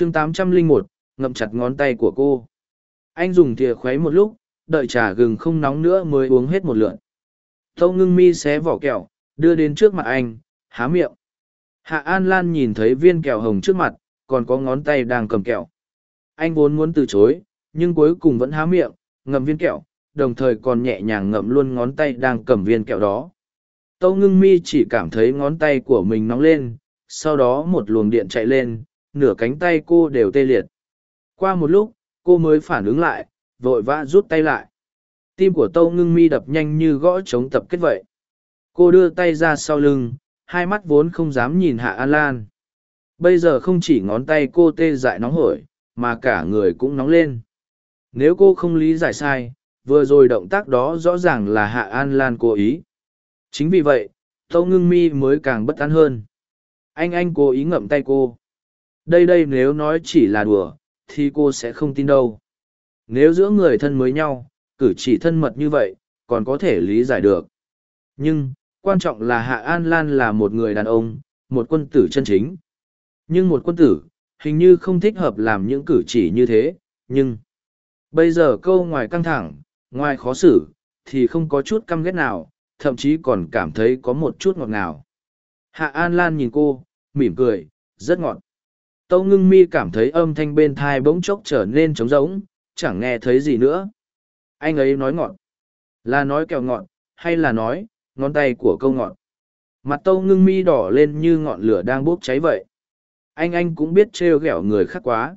chương 801, ngậm chặt ngón tay của cô. Anh dùng thìa khuấy một lúc, đợi trà gừng không nóng nữa mới uống hết một lượn. Tâu ngưng mi xé vỏ kẹo, đưa đến trước mặt anh, há miệng. Hạ An Lan nhìn thấy viên kẹo hồng trước mặt, còn có ngón tay đang cầm kẹo. Anh vốn muốn từ chối, nhưng cuối cùng vẫn há miệng, ngậm viên kẹo, đồng thời còn nhẹ nhàng ngậm luôn ngón tay đang cầm viên kẹo đó. Tâu ngưng mi chỉ cảm thấy ngón tay của mình nóng lên, sau đó một luồng điện chạy lên, nửa cánh tay cô đều tê liệt. Qua một lúc, cô mới phản ứng lại, vội vã rút tay lại. Tim của tâu ngưng mi đập nhanh như gõ chống tập kết vậy. Cô đưa tay ra sau lưng, hai mắt vốn không dám nhìn Hạ An Lan. Bây giờ không chỉ ngón tay cô tê dại nóng hổi, mà cả người cũng nóng lên. Nếu cô không lý giải sai, vừa rồi động tác đó rõ ràng là Hạ An Lan cố ý. Chính vì vậy, Tâu Ngưng Mi mới càng bất an hơn. Anh anh cố ý ngậm tay cô. Đây đây nếu nói chỉ là đùa, thì cô sẽ không tin đâu. Nếu giữa người thân mới nhau, cử chỉ thân mật như vậy, còn có thể lý giải được. Nhưng, quan trọng là Hạ An Lan là một người đàn ông, một quân tử chân chính. Nhưng một quân tử, hình như không thích hợp làm những cử chỉ như thế, nhưng... Bây giờ câu ngoài căng thẳng, ngoài khó xử, thì không có chút căm ghét nào, thậm chí còn cảm thấy có một chút ngọt ngào. Hạ An Lan nhìn cô, mỉm cười, rất ngọt. Tâu ngưng mi cảm thấy âm thanh bên thai bỗng chốc trở nên trống rỗng, chẳng nghe thấy gì nữa. Anh ấy nói ngọt. Là nói kẹo ngọt, hay là nói, ngón tay của câu ngọt. Mặt tâu ngưng mi đỏ lên như ngọn lửa đang bốc cháy vậy. Anh anh cũng biết trêu ghẹo người khác quá.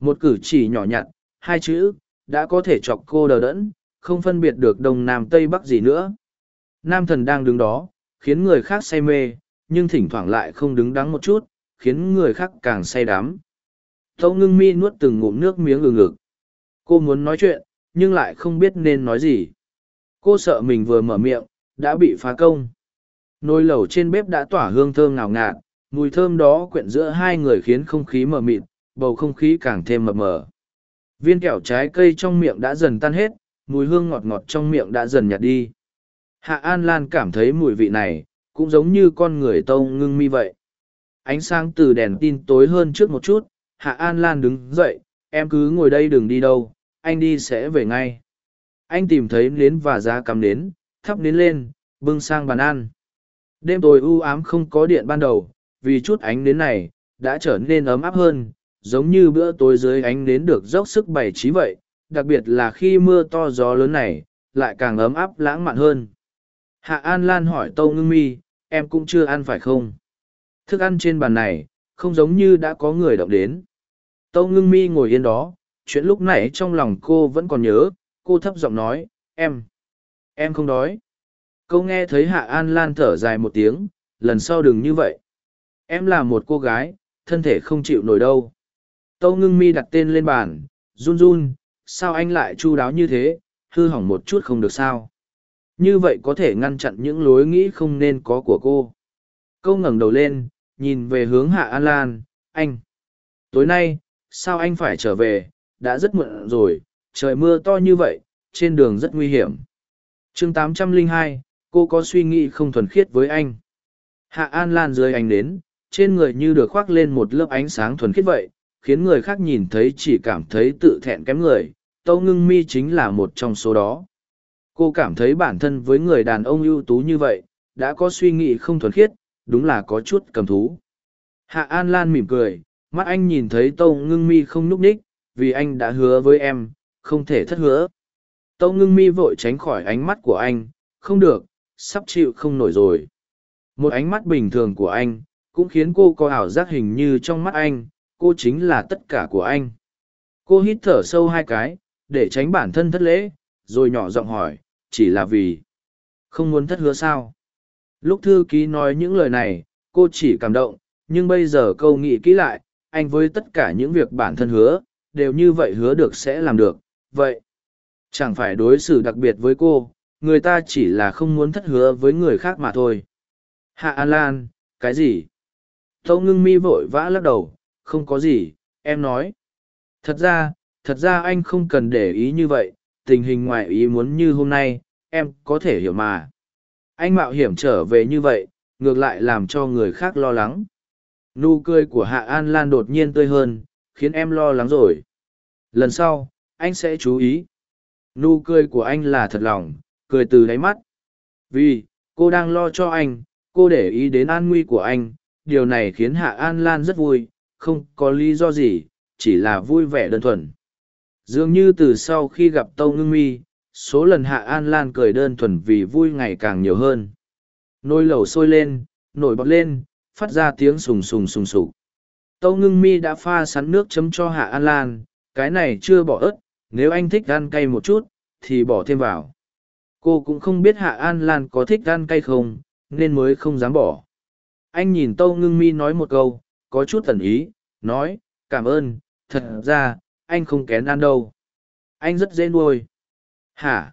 Một cử chỉ nhỏ nhặt, hai chữ, đã có thể chọc cô đờ đẫn, không phân biệt được đông nam tây bắc gì nữa. Nam thần đang đứng đó, khiến người khác say mê, nhưng thỉnh thoảng lại không đứng đắn một chút, khiến người khác càng say đắm. Tâu ngưng mi nuốt từng ngụm nước miếng ngừng ngực. Cô muốn nói chuyện, nhưng lại không biết nên nói gì. Cô sợ mình vừa mở miệng, đã bị phá công. Nồi lẩu trên bếp đã tỏa hương thơm ngào ngạt, mùi thơm đó quyện giữa hai người khiến không khí mờ mịt, bầu không khí càng thêm mập mờ. Viên kẹo trái cây trong miệng đã dần tan hết, mùi hương ngọt ngọt trong miệng đã dần nhạt đi. Hạ An Lan cảm thấy mùi vị này, cũng giống như con người tâu ngưng mi vậy. Ánh sáng từ đèn tin tối hơn trước một chút, Hạ An Lan đứng dậy, em cứ ngồi đây đừng đi đâu, anh đi sẽ về ngay. Anh tìm thấy nến và giá cắm nến, thắp nến lên, bưng sang bàn ăn. Đêm tối u ám không có điện ban đầu, vì chút ánh nến này, đã trở nên ấm áp hơn, giống như bữa tối dưới ánh nến được dốc sức bày trí vậy, đặc biệt là khi mưa to gió lớn này, lại càng ấm áp lãng mạn hơn. Hạ An Lan hỏi Tâu Ngưng Mi, em cũng chưa ăn phải không? Thức ăn trên bàn này, không giống như đã có người động đến. Tâu Ngưng Mi ngồi yên đó, chuyện lúc nãy trong lòng cô vẫn còn nhớ, cô thấp giọng nói, em, em không đói. Câu nghe thấy Hạ An Lan thở dài một tiếng, lần sau đừng như vậy. Em là một cô gái, thân thể không chịu nổi đâu. Tâu ngưng mi đặt tên lên bàn, run run, sao anh lại chu đáo như thế, hư hỏng một chút không được sao. Như vậy có thể ngăn chặn những lối nghĩ không nên có của cô. Câu ngẩng đầu lên, nhìn về hướng Hạ An Lan, anh. Tối nay, sao anh phải trở về, đã rất muộn rồi, trời mưa to như vậy, trên đường rất nguy hiểm. chương 802, cô có suy nghĩ không thuần khiết với anh. Hạ An Lan dưới anh đến, trên người như được khoác lên một lớp ánh sáng thuần khiết vậy, khiến người khác nhìn thấy chỉ cảm thấy tự thẹn kém người. Tâu ngưng mi chính là một trong số đó. Cô cảm thấy bản thân với người đàn ông ưu tú như vậy, đã có suy nghĩ không thuần khiết, đúng là có chút cầm thú. Hạ An Lan mỉm cười, mắt anh nhìn thấy Tâu ngưng mi không núp ních, vì anh đã hứa với em, không thể thất hứa. Tâu ngưng mi vội tránh khỏi ánh mắt của anh, không được, sắp chịu không nổi rồi. Một ánh mắt bình thường của anh, cũng khiến cô có ảo giác hình như trong mắt anh, cô chính là tất cả của anh. Cô hít thở sâu hai cái, để tránh bản thân thất lễ, rồi nhỏ giọng hỏi, chỉ là vì không muốn thất hứa sao. Lúc thư ký nói những lời này, cô chỉ cảm động, nhưng bây giờ câu nghĩ kỹ lại, anh với tất cả những việc bản thân hứa, đều như vậy hứa được sẽ làm được, vậy. Chẳng phải đối xử đặc biệt với cô, người ta chỉ là không muốn thất hứa với người khác mà thôi. Hạ An Lan, cái gì? Tâu ngưng mi vội vã lắc đầu, không có gì, em nói. Thật ra, thật ra anh không cần để ý như vậy, tình hình ngoại ý muốn như hôm nay, em có thể hiểu mà. Anh mạo hiểm trở về như vậy, ngược lại làm cho người khác lo lắng. Nụ cười của Hạ An Lan đột nhiên tươi hơn, khiến em lo lắng rồi. Lần sau anh sẽ chú ý. Nụ cười của anh là thật lòng cười từ đáy mắt. Vì cô đang lo cho anh cô để ý đến an nguy của anh. Điều này khiến hạ an lan rất vui không có lý do gì chỉ là vui vẻ đơn thuần. Dường như từ sau khi gặp tâu ngưng mi số lần hạ an lan cười đơn thuần vì vui ngày càng nhiều hơn. Nồi lẩu sôi lên, nổi bọt lên, phát ra tiếng sùng sùng sùng sục. Tâu ngưng mi đã pha sắn nước chấm cho hạ an lan, cái này chưa bỏ ớt, nếu anh thích ăn cay một chút, thì bỏ thêm vào. Cô cũng không biết hạ an lan có thích ăn cay không, nên mới không dám bỏ. Anh nhìn tâu ngưng mi nói một câu, có chút tần ý, nói, cảm ơn, thật ra, anh không kén ăn đâu. Anh rất dễ nuôi hả?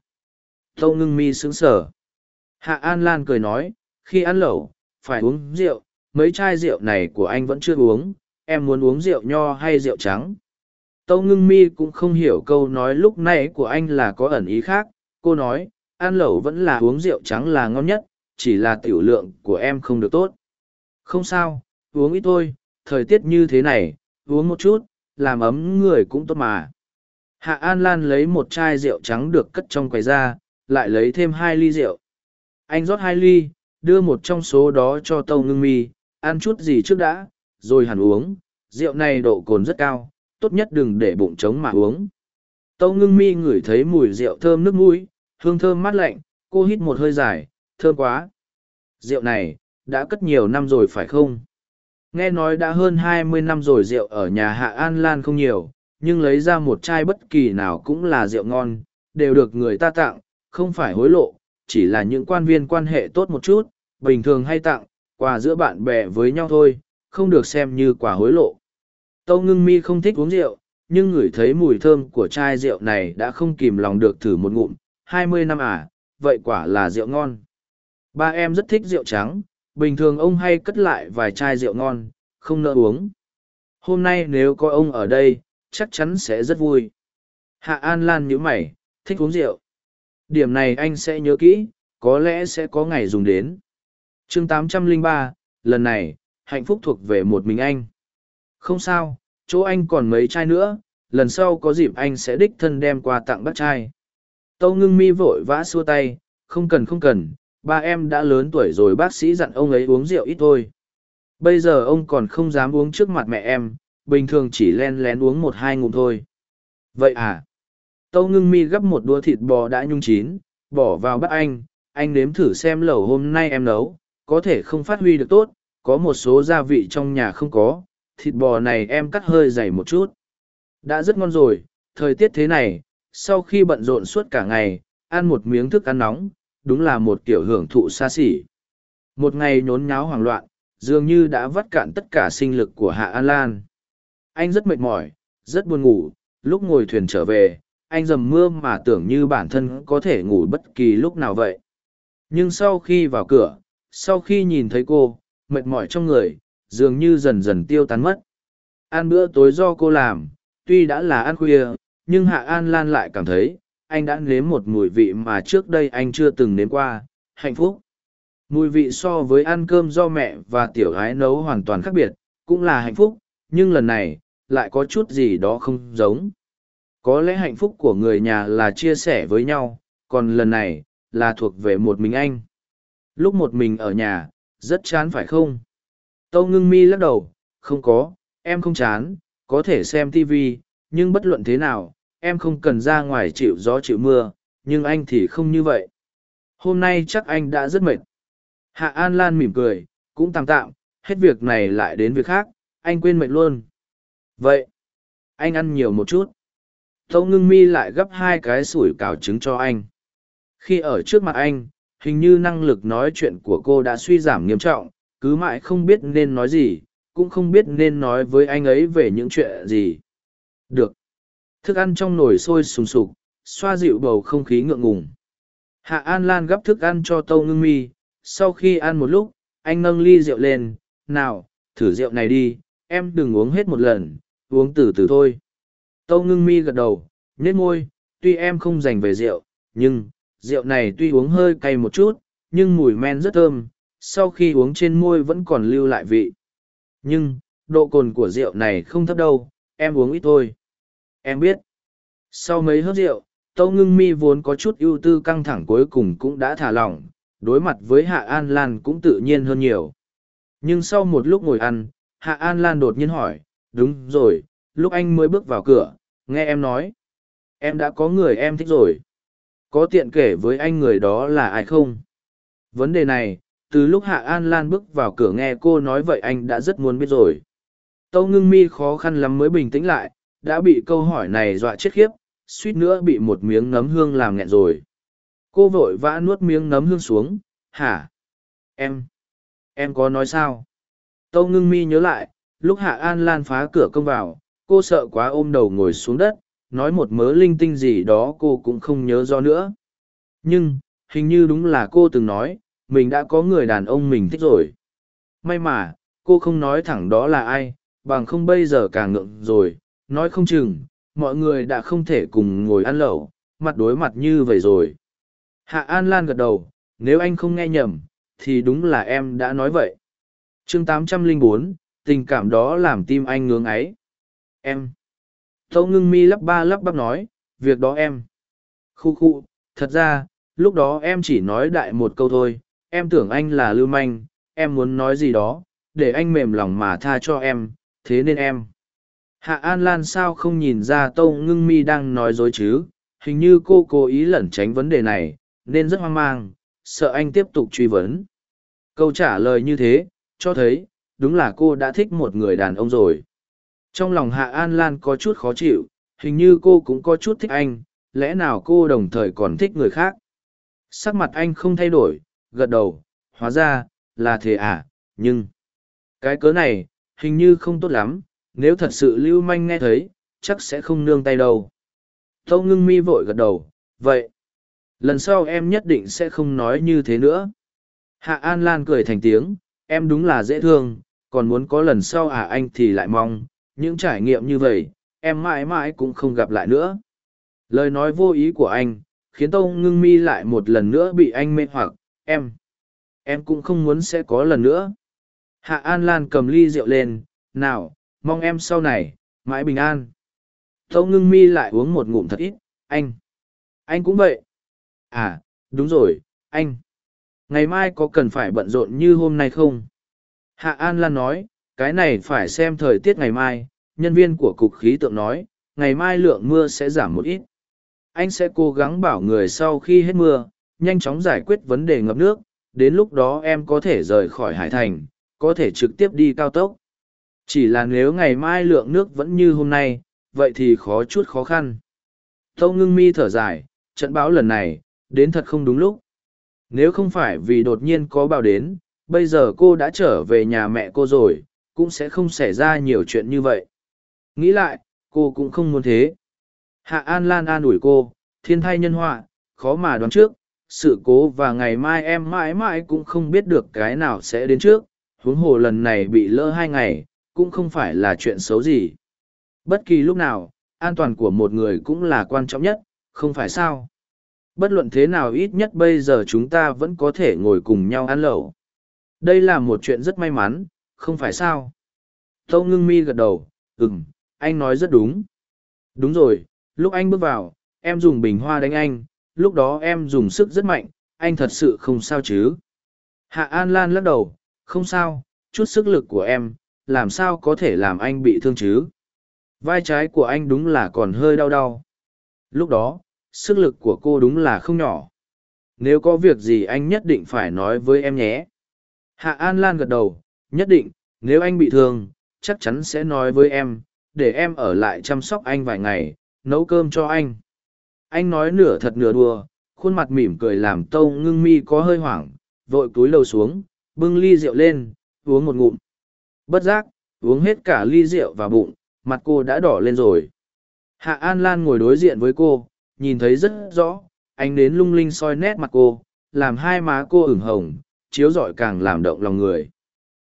Tâu ngưng mi sững sờ. Hạ an lan cười nói, khi ăn lẩu, phải uống rượu, mấy chai rượu này của anh vẫn chưa uống, em muốn uống rượu nho hay rượu trắng? Tâu ngưng mi cũng không hiểu câu nói lúc này của anh là có ẩn ý khác, cô nói, ăn lẩu vẫn là uống rượu trắng là ngon nhất, chỉ là tiểu lượng của em không được tốt. Không sao, uống ít thôi, thời tiết như thế này, uống một chút, làm ấm người cũng tốt mà hạ an lan lấy một chai rượu trắng được cất trong quầy ra, lại lấy thêm hai ly rượu. Anh rót hai ly, đưa một trong số đó cho tâu ngưng mi, ăn chút gì trước đã, rồi hẳn uống. Rượu này độ cồn rất cao, tốt nhất đừng để bụng trống mà uống. Tâu ngưng mi ngửi thấy mùi rượu thơm nước mũi, hương thơm mát lạnh, cô hít một hơi dài, thơm quá. Rượu này, đã cất nhiều năm rồi phải không? Nghe nói đã hơn hai mươi năm rồi rượu ở nhà hạ an lan không nhiều nhưng lấy ra một chai bất kỳ nào cũng là rượu ngon, đều được người ta tặng, không phải hối lộ, chỉ là những quan viên quan hệ tốt một chút, bình thường hay tặng, quà giữa bạn bè với nhau thôi, không được xem như quà hối lộ. Tâu ngưng mi không thích uống rượu, nhưng ngửi thấy mùi thơm của chai rượu này đã không kìm lòng được thử một ngụm, hai mươi năm à vậy quả là rượu ngon. Ba em rất thích rượu trắng, bình thường ông hay cất lại vài chai rượu ngon, không nỡ uống. Hôm nay nếu có ông ở đây chắc chắn sẽ rất vui. Hạ an lan nhíu mày thích uống rượu. Điểm này anh sẽ nhớ kỹ có lẽ sẽ có ngày dùng đến. Chương 803, lần này hạnh phúc thuộc về một mình anh. Không sao chỗ anh còn mấy chai nữa lần sau có dịp anh sẽ đích thân đem qua tặng bác trai. Tâu ngưng mi vội vã xua tay không cần không cần ba em đã lớn tuổi rồi bác sĩ dặn ông ấy uống rượu ít thôi. Bây giờ ông còn không dám uống trước mặt mẹ em bình thường chỉ len lén uống một hai ngụm thôi. Vậy à? Tâu ngưng mi gấp một đũa thịt bò đã nhung chín, bỏ vào bát anh anh nếm thử xem lẩu hôm nay em nấu, có thể không phát huy được tốt, có một số gia vị trong nhà không có, thịt bò này em cắt hơi dày một chút. Đã rất ngon rồi, thời tiết thế này, sau khi bận rộn suốt cả ngày, ăn một miếng thức ăn nóng, đúng là một kiểu hưởng thụ xa xỉ. Một ngày nhốn nháo hoảng loạn, dường như đã vắt cạn tất cả sinh lực của hạ an lan anh rất mệt mỏi, rất buồn ngủ. Lúc ngồi thuyền trở về, anh dầm mưa mà tưởng như bản thân có thể ngủ bất kỳ lúc nào vậy. Nhưng sau khi vào cửa, sau khi nhìn thấy cô, mệt mỏi trong người, dường như dần dần tiêu tán mất. Ăn bữa tối do cô làm, tuy đã là ăn khuya, nhưng hạ an lan lại cảm thấy, anh đã nếm một mùi vị mà trước đây anh chưa từng nếm qua, hạnh phúc. Mùi vị so với ăn cơm do mẹ và tiểu gái nấu hoàn toàn khác biệt, cũng là hạnh phúc, nhưng lần này lại có chút gì đó không giống. Có lẽ hạnh phúc của người nhà là chia sẻ với nhau, còn lần này là thuộc về một mình anh. Lúc một mình ở nhà, rất chán phải không? Tâu ngưng mi lắc đầu, không có, em không chán, có thể xem tv nhưng bất luận thế nào, em không cần ra ngoài chịu gió chịu mưa, nhưng anh thì không như vậy. Hôm nay chắc anh đã rất mệt. Hạ an lan mỉm cười, cũng tạm tạm, hết việc này lại đến việc khác, anh quên mệt luôn vậy, anh ăn nhiều một chút. Tâu ngưng mi lại gấp hai cái sủi cảo trứng cho anh. Khi ở trước mặt anh, hình như năng lực nói chuyện của cô đã suy giảm nghiêm trọng, cứ mãi không biết nên nói gì, cũng không biết nên nói với anh ấy về những chuyện gì. Được. Thức ăn trong nồi sôi sùng sục, xoa dịu bầu không khí ngượng ngùng. Hạ an lan gắp thức ăn cho tâu ngưng mi. Sau khi ăn một lúc, anh nâng ly rượu lên. Nào, thử rượu này đi, em đừng uống hết một lần uống từ từ thôi. Tâu ngưng mi gật đầu nhét môi, tuy em không dành về rượu, nhưng, rượu này tuy uống hơi cay một chút, nhưng mùi men rất thơm, sau khi uống trên môi vẫn còn lưu lại vị. Nhưng, độ cồn của rượu này không thấp đâu, em uống ít thôi. Em biết. Sau mấy hớt rượu, tâu ngưng mi vốn có chút ưu tư căng thẳng cuối cùng cũng đã thả lỏng, đối mặt với hạ an lan cũng tự nhiên hơn nhiều. Nhưng sau một lúc ngồi ăn, hạ an lan đột nhiên hỏi đúng rồi, lúc anh mới bước vào cửa, nghe em nói. Em đã có người em thích rồi. Có tiện kể với anh người đó là ai không? Vấn đề này, từ lúc hạ an lan bước vào cửa nghe cô nói vậy anh đã rất muốn biết rồi. Tâu ngưng mi khó khăn lắm mới bình tĩnh lại, đã bị câu hỏi này dọa chết khiếp, suýt nữa bị một miếng nấm hương làm nghẹn rồi. Cô vội vã nuốt miếng nấm hương xuống, hả? Em em có nói sao? Tâu ngưng mi nhớ lại lúc hạ an lan phá cửa công vào cô sợ quá ôm đầu ngồi xuống đất nói một mớ linh tinh gì đó cô cũng không nhớ do nữa. Nhưng hình như đúng là cô từng nói mình đã có người đàn ông mình thích rồi. May mà cô không nói thẳng đó là ai bằng không bây giờ càng ngượng rồi nói không chừng mọi người đã không thể cùng ngồi ăn lẩu mặt đối mặt như vậy rồi. Hạ an lan gật đầu nếu anh không nghe nhầm thì đúng là em đã nói vậy. Chương 804, tình cảm đó làm tim anh ngưỡng ấy em. Tâu ngưng mi lắp ba lắp bắp nói, việc đó em. Khu khu, thật ra, lúc đó em chỉ nói đại một câu thôi, em tưởng anh là lưu manh, em muốn nói gì đó, để anh mềm lòng mà tha cho em, thế nên em. Hạ an lan sao không nhìn ra tâu ngưng mi đang nói dối chứ, hình như cô cố ý lẩn tránh vấn đề này, nên rất hoang mang, sợ anh tiếp tục truy vấn. Câu trả lời như thế, cho thấy đúng là cô đã thích một người đàn ông rồi. Trong lòng hạ an lan có chút khó chịu, hình như cô cũng có chút thích anh, lẽ nào cô đồng thời còn thích người khác? Sắc mặt anh không thay đổi, gật đầu, hóa ra là thế à nhưng cái cớ này hình như không tốt lắm, nếu thật sự lưu manh nghe thấy, chắc sẽ không nương tay đâu. Tâu ngưng mi vội gật đầu, vậy, lần sau em nhất định sẽ không nói như thế nữa. Hạ an lan cười thành tiếng, em đúng là dễ thương còn muốn có lần sau à anh thì lại mong, những trải nghiệm như vậy, em mãi mãi cũng không gặp lại nữa. Lời nói vô ý của anh, khiến tâu ngưng mi lại một lần nữa bị anh mê hoặc, em em cũng không muốn sẽ có lần nữa. Hạ an lan cầm ly rượu lên, nào, mong em sau này, mãi bình an. Tâu ngưng mi lại uống một ngụm thật ít, anh anh cũng vậy. À đúng rồi, anh, ngày mai có cần phải bận rộn như hôm nay không? Hạ an lan nói, cái này phải xem thời tiết ngày mai, nhân viên của cục khí tượng nói, ngày mai lượng mưa sẽ giảm một ít. Anh sẽ cố gắng bảo người sau khi hết mưa, nhanh chóng giải quyết vấn đề ngập nước, đến lúc đó em có thể rời khỏi hải thành, có thể trực tiếp đi cao tốc. Chỉ là nếu ngày mai lượng nước vẫn như hôm nay, vậy thì khó chút khó khăn. Tâu ngưng mi thở dài, trận báo lần này, đến thật không đúng lúc. Nếu không phải vì đột nhiên có bão đến bây giờ cô đã trở về nhà mẹ cô rồi, cũng sẽ không xảy ra nhiều chuyện như vậy. Nghĩ lại, cô cũng không muốn thế. Hạ an lan an ủi cô, thiên thai nhân họa, khó mà đoán trước, sự cố và ngày mai em mãi mãi cũng không biết được cái nào sẽ đến trước. Huống hồ lần này bị lỡ hai ngày, cũng không phải là chuyện xấu gì. Bất kỳ lúc nào, an toàn của một người cũng là quan trọng nhất, không phải sao? Bất luận thế nào, ít nhất bây giờ chúng ta vẫn có thể ngồi cùng nhau ăn lẩu đây là một chuyện rất may mắn, không phải sao? Tâu ngưng mi gật đầu ừ m anh nói rất đúng. Đúng rồi, lúc anh bước vào, em dùng bình hoa đánh anh, lúc đó em dùng sức rất mạnh, anh thật sự không sao chứ? Hạ an lan lắc đầu, không sao, chút sức lực của em, làm sao có thể làm anh bị thương chứ? Vai trái của anh đúng là còn hơi đau đau. Lúc đó, sức lực của cô đúng là không nhỏ. Nếu có việc gì anh nhất định phải nói với em nhé hạ an lan gật đầu, nhất định, nếu anh bị thương, chắc chắn sẽ nói với em, để em ở lại chăm sóc anh vài ngày, nấu cơm cho anh. Anh nói nửa thật nửa đùa, khuôn mặt mỉm cười làm tâu ngưng mi có hơi hoảng, vội cúi đầu xuống, bưng ly rượu lên, uống một ngụm. Bất giác, uống hết cả ly rượu vào bụng, mặt cô đã đỏ lên rồi. Hạ an lan ngồi đối diện với cô, nhìn thấy rất rõ anh đến lung linh soi nét mặt cô, làm hai má cô ửng hồng chiếu rọi càng làm động lòng người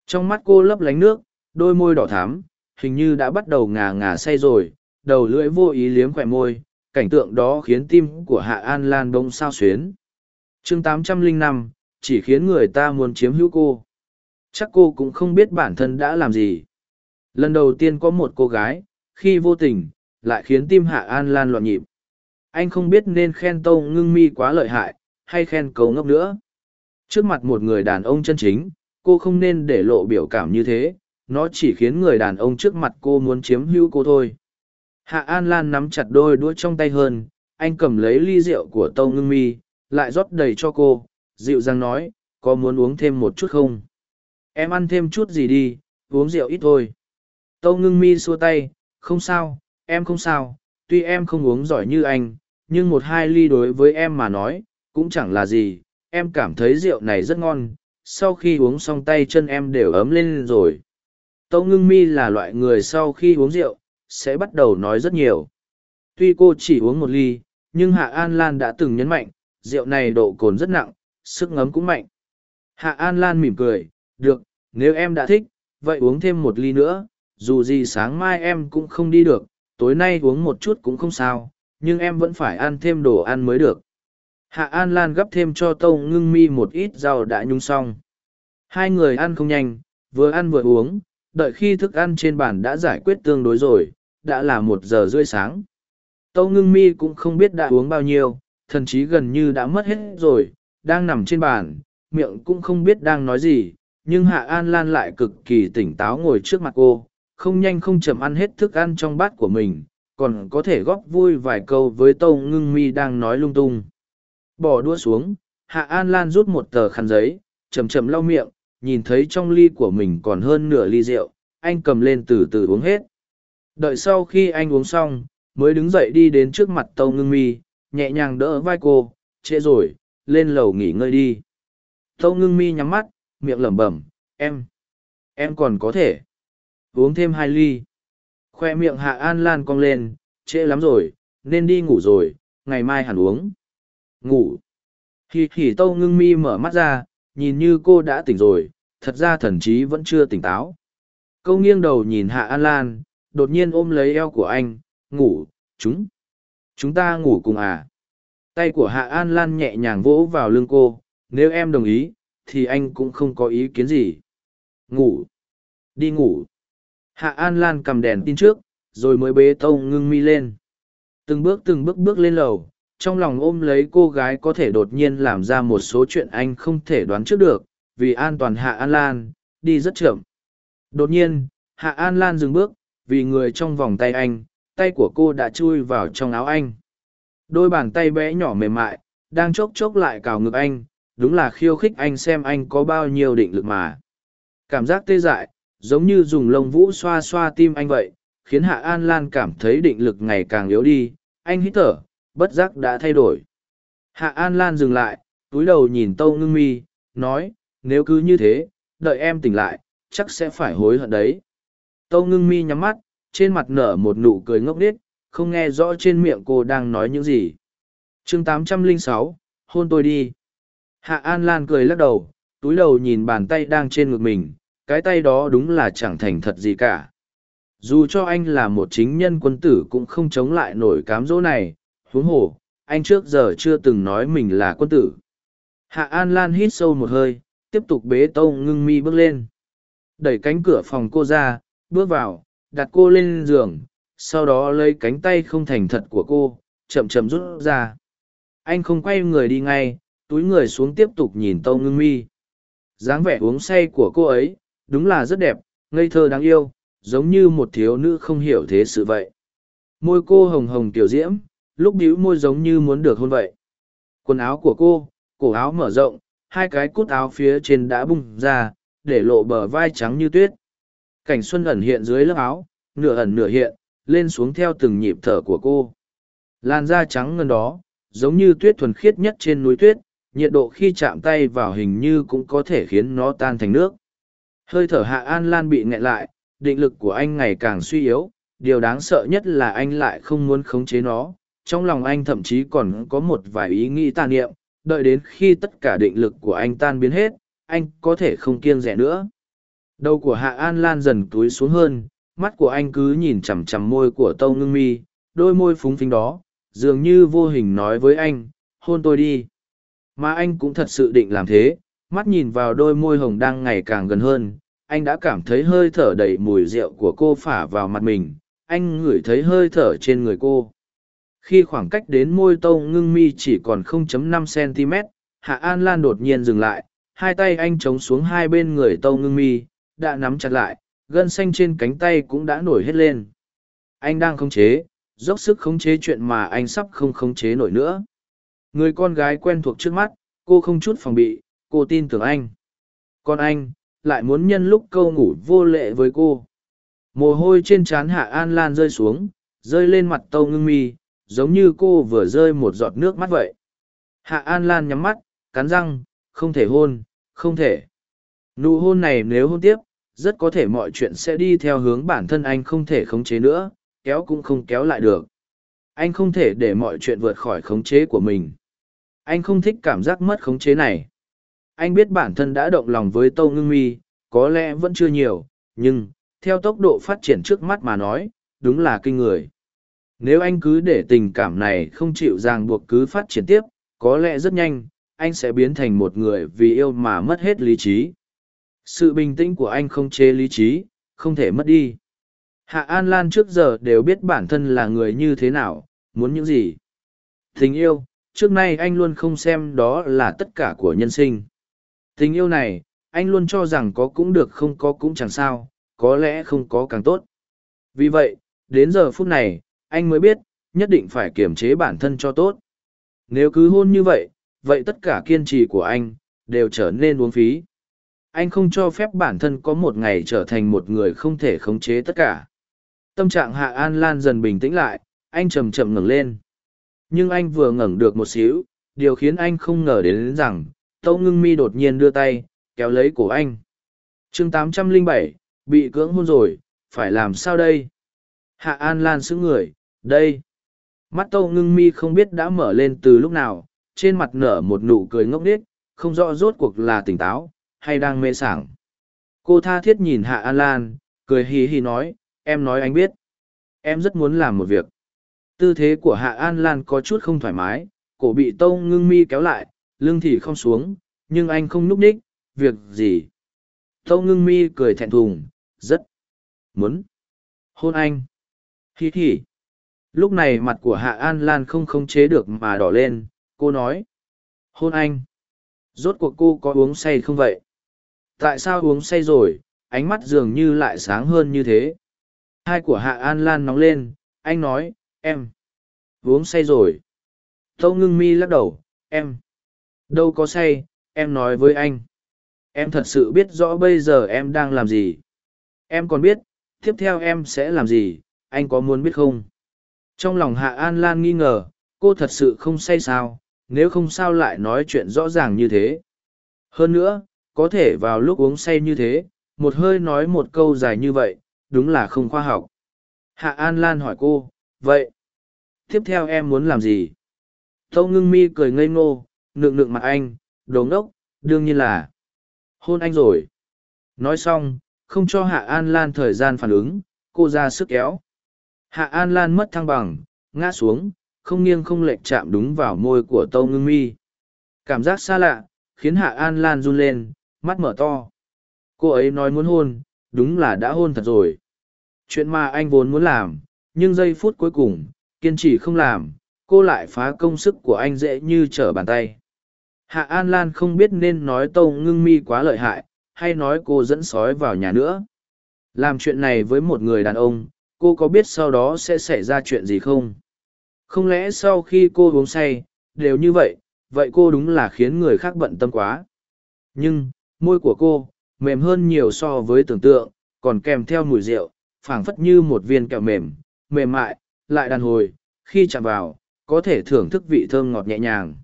trong mắt cô lấp lánh nước đôi môi đỏ thắm hình như đã bắt đầu ngà ngà say rồi đầu lưỡi vô ý liếm khỏe môi cảnh tượng đó khiến tim của hạ an lan bông sao xuyến chương 805, chỉ khiến người ta muốn chiếm hữu cô chắc cô cũng không biết bản thân đã làm gì lần đầu tiên có một cô gái khi vô tình, lại khiến tim Hạ An Lan loạn nhịp. Anh không biết nên khen Tâu Ngưng Mi quá lợi hại, hay khen cầu ngốc nữa. Trước mặt một người đàn ông chân chính, cô không nên để lộ biểu cảm như thế, nó chỉ khiến người đàn ông trước mặt cô muốn chiếm hữu cô thôi. Hạ An Lan nắm chặt đôi đũa trong tay hơn, anh cầm lấy ly rượu của Tâu Ngưng Mi, lại rót đầy cho cô, dịu dàng nói, có muốn uống thêm một chút không? Em ăn thêm chút gì đi, uống rượu ít thôi. Tâu Ngưng Mi xua tay, không sao, em không sao, tuy em không uống giỏi như anh, nhưng một hai ly đối với em mà nói, cũng chẳng là gì, em cảm thấy rượu này rất ngon, sau khi uống xong tay chân em đều ấm lên rồi. Tâu ngưng mi là loại người sau khi uống rượu, sẽ bắt đầu nói rất nhiều. Tuy cô chỉ uống một ly, nhưng Hạ An Lan đã từng nhấn mạnh, rượu này độ cồn rất nặng, sức ngấm cũng mạnh. Hạ An Lan mỉm cười, được, nếu em đã thích, vậy uống thêm một ly nữa, dù gì sáng mai em cũng không đi được, tối nay uống một chút cũng không sao, nhưng em vẫn phải ăn thêm đồ ăn mới được. Hạ An Lan gấp thêm cho Tâu Ngưng Mi một ít rau đã nhung xong. Hai người ăn không nhanh, vừa ăn vừa uống, đợi khi thức ăn trên bàn đã giải quyết tương đối rồi, đã là một giờ rưỡi sáng. Tâu Ngưng Mi cũng không biết đã uống bao nhiêu, thần chí gần như đã mất hết rồi, đang nằm trên bàn, miệng cũng không biết đang nói gì, nhưng Hạ An Lan lại cực kỳ tỉnh táo ngồi trước mặt cô, không nhanh không chậm ăn hết thức ăn trong bát của mình, còn có thể góp vui vài câu với Tâu Ngưng Mi đang nói lung tung. Bỏ đua xuống, Hạ An Lan rút một tờ khăn giấy, chầm chầm lau miệng, nhìn thấy trong ly của mình còn hơn nửa ly rượu, anh cầm lên từ từ uống hết. Đợi sau khi anh uống xong, mới đứng dậy đi đến trước mặt Tâu Ngưng Mi, nhẹ nhàng đỡ vai cô, trễ rồi, lên lầu nghỉ ngơi đi. Tâu Ngưng Mi nhắm mắt, miệng lẩm bẩm, em, em còn có thể uống thêm hai ly. Khoe miệng Hạ An Lan cong lên, trễ lắm rồi, nên đi ngủ rồi, ngày mai hẳn uống. Ngủ. Hì hì tâu ngưng mi mở mắt ra, nhìn như cô đã tỉnh rồi, thật ra thần chí vẫn chưa tỉnh táo. Câu nghiêng đầu nhìn Hạ An Lan, đột nhiên ôm lấy eo của anh, ngủ, chúng. Chúng ta ngủ cùng à. Tay của Hạ An Lan nhẹ nhàng vỗ vào lưng cô, nếu em đồng ý, thì anh cũng không có ý kiến gì. Ngủ. Đi ngủ. Hạ An Lan cầm đèn tin trước, rồi mới bế tông ngưng mi lên. Từng bước từng bước bước lên lầu, trong lòng ôm lấy cô gái có thể đột nhiên làm ra một số chuyện anh không thể đoán trước được, vì an toàn Hạ An Lan, đi rất chậm. Đột nhiên, Hạ An Lan dừng bước, vì người trong vòng tay anh, tay của cô đã chui vào trong áo anh. Đôi bàn tay bé nhỏ mềm mại, đang chốc chốc lại cào ngực anh, đúng là khiêu khích anh xem anh có bao nhiêu định lực mà. Cảm giác tê dại, giống như dùng lông vũ xoa xoa tim anh vậy, khiến Hạ An Lan cảm thấy định lực ngày càng yếu đi, anh hít thở, bất giác đã thay đổi. Hạ An Lan dừng lại, túi đầu nhìn Tâu Ngưng Mi, nói, nếu cứ như thế, đợi em tỉnh lại, chắc sẽ phải hối hận đấy. Tâu Ngưng Mi nhắm mắt, trên mặt nở một nụ cười ngốc nghếch, không nghe rõ trên miệng cô đang nói những gì. chương 806, hôn tôi đi. Hạ An Lan cười lắc đầu, túi đầu nhìn bàn tay đang trên ngực mình, cái tay đó đúng là chẳng thành thật gì cả. Dù cho anh là một chính nhân quân tử cũng không chống lại nổi cám dỗ này, huống hồ, anh trước giờ chưa từng nói mình là quân tử. Hạ An Lan hít sâu một hơi, tiếp tục bế tông ngưng mi bước lên. Đẩy cánh cửa phòng cô ra, bước vào, đặt cô lên giường, sau đó lấy cánh tay không thành thật của cô, chậm chậm rút ra. Anh không quay người đi ngay, túi người xuống tiếp tục nhìn tông ngưng mi. dáng vẻ uống say của cô ấy, đúng là rất đẹp, ngây thơ đáng yêu, giống như một thiếu nữ không hiểu thế sự vậy. Môi cô hồng hồng tiểu diễm, lúc bĩu môi giống như muốn được hôn vậy. Quần áo của cô, cổ áo mở rộng, hai cái cút áo phía trên đã bung ra, để lộ bờ vai trắng như tuyết. Cảnh xuân ẩn hiện dưới lớp áo, nửa ẩn nửa hiện, lên xuống theo từng nhịp thở của cô. Làn da trắng ngân đó, giống như tuyết thuần khiết nhất trên núi tuyết, nhiệt độ khi chạm tay vào hình như cũng có thể khiến nó tan thành nước. Hơi thở Hạ An Lan bị nghẹn lại, định lực của anh ngày càng suy yếu, điều đáng sợ nhất là anh lại không muốn khống chế nó. Trong lòng anh thậm chí còn có một vài ý nghĩ tàn niệm, đợi đến khi tất cả định lực của anh tan biến hết, anh có thể không kiêng rẻ nữa. Đầu của Hạ An Lan dần túi xuống hơn, mắt của anh cứ nhìn chằm chằm môi của Tâu Ngưng Mi, đôi môi phúng phính đó, dường như vô hình nói với anh, hôn tôi đi. Mà anh cũng thật sự định làm thế, mắt nhìn vào đôi môi hồng đang ngày càng gần hơn anh đã cảm thấy hơi thở đầy mùi rượu của cô phả vào mặt mình anh ngửi thấy hơi thở trên người cô khi khoảng cách đến môi tâu ngưng mi chỉ còn 0.5 cm hạ an lan đột nhiên dừng lại, hai tay anh chống xuống hai bên người tâu ngưng mi, đã nắm chặt lại, gân xanh trên cánh tay cũng đã nổi hết lên. Anh đang khống chế, dốc sức khống chế chuyện mà anh sắp không khống chế nổi nữa. Người con gái quen thuộc trước mắt, cô không chút phòng bị, cô tin tưởng anh. Còn anh, lại muốn nhân lúc câu ngủ vô lệ với cô. Mồ hôi trên trán hạ an lan rơi xuống, rơi lên mặt tâu ngưng mi giống như cô vừa rơi một giọt nước mắt vậy. Hạ an lan nhắm mắt, cắn răng, không thể hôn, không thể. Nụ hôn này nếu hôn tiếp, rất có thể mọi chuyện sẽ đi theo hướng bản thân anh không thể khống chế nữa, kéo cũng không kéo lại được. Anh không thể để mọi chuyện vượt khỏi khống chế của mình. Anh không thích cảm giác mất khống chế này. Anh biết bản thân đã động lòng với tâu ngưng mi, có lẽ vẫn chưa nhiều, nhưng, theo tốc độ phát triển trước mắt mà nói, đúng là kinh người nếu anh cứ để tình cảm này không chịu ràng buộc cứ phát triển tiếp, có lẽ rất nhanh, anh sẽ biến thành một người vì yêu mà mất hết lý trí. Sự bình tĩnh của anh không chế lý trí, không thể mất đi. Hạ an lan trước giờ đều biết bản thân là người như thế nào, muốn những gì. Tình yêu, trước nay anh luôn không xem đó là tất cả của nhân sinh. Tình yêu này, anh luôn cho rằng có cũng được không có cũng chẳng sao, có lẽ không có càng tốt. Vì vậy, đến giờ phút này anh mới biết nhất định phải kiềm chế bản thân cho tốt. Nếu cứ hôn như vậy vậy tất cả kiên trì của anh đều trở nên uống phí. Anh không cho phép bản thân có một ngày trở thành một người không thể khống chế tất cả. Tâm trạng hạ an lan dần bình tĩnh lại anh chậm chậm ngẩng lên. Nhưng anh vừa ngẩng được một xíu điều khiến anh không ngờ đến, đến rằng tâu ngưng mi đột nhiên đưa tay kéo lấy cổ anh. Chương 807, bị cưỡng hôn rồi phải làm sao đây? Hạ an lan xứ người đây. Mắt tâu ngưng mi không biết đã mở lên từ lúc nào, trên mặt nở một nụ cười ngốc nghếch, không rõ rốt cuộc là tỉnh táo, hay đang mê sảng. Cô tha thiết nhìn hạ an lan, cười hì hì nói, em nói anh biết. Em rất muốn làm một việc. Tư thế của hạ an lan có chút không thoải mái, cổ bị tâu ngưng mi kéo lại, lưng thì không xuống, nhưng anh không núp ních, việc gì? Tâu ngưng mi cười thẹn thùng, rất muốn. Hôn anh. Hì hì lúc này mặt của hạ an lan không khống chế được mà đỏ lên, cô nói, hôn anh. Rốt cuộc cô có uống say không vậy? Tại sao uống say rồi, ánh mắt dường như lại sáng hơn như thế? Hai của hạ an lan nóng lên, anh nói, em, uống say rồi. Tâu ngưng mi lắc đầu, em, đâu có say, em nói với anh. Em thật sự biết rõ bây giờ em đang làm gì. Em còn biết, tiếp theo em sẽ làm gì, anh có muốn biết không? Trong lòng hạ an lan nghi ngờ, cô thật sự không say sao, nếu không sao lại nói chuyện rõ ràng như thế. Hơn nữa, có thể vào lúc uống say như thế, một hơi nói một câu dài như vậy, đúng là không khoa học. Hạ an lan hỏi cô, vậy, tiếp theo em muốn làm gì? Tâu ngưng mi cười ngây ngô nượng nượng mặt anh, đồ ngốc, đương nhiên là hôn anh rồi. Nói xong, không cho hạ an lan thời gian phản ứng, cô ra sức kéo hạ an lan mất thăng bằng, ngã xuống, không nghiêng không lệch chạm đúng vào môi của tâu ngưng mi. Cảm giác xa lạ, khiến hạ an lan run lên, mắt mở to. Cô ấy nói muốn hôn, đúng là đã hôn thật rồi. Chuyện mà anh vốn muốn làm, nhưng giây phút cuối cùng, kiên trì không làm, cô lại phá công sức của anh dễ như trở bàn tay. Hạ an lan không biết nên nói tâu ngưng mi quá lợi hại, hay nói cô dẫn sói vào nhà nữa. Làm chuyện này với một người đàn ông cô có biết sau đó sẽ xảy ra chuyện gì không? Không lẽ sau khi cô uống say, đều như vậy vậy cô đúng là khiến người khác bận tâm quá. Nhưng, môi của cô, mềm hơn nhiều so với tưởng tượng, còn kèm theo mùi rượu, phảng phất như một viên kẹo mềm mềm mại, lại đàn hồi, khi chạm vào, có thể thưởng thức vị thơm ngọt nhẹ nhàng.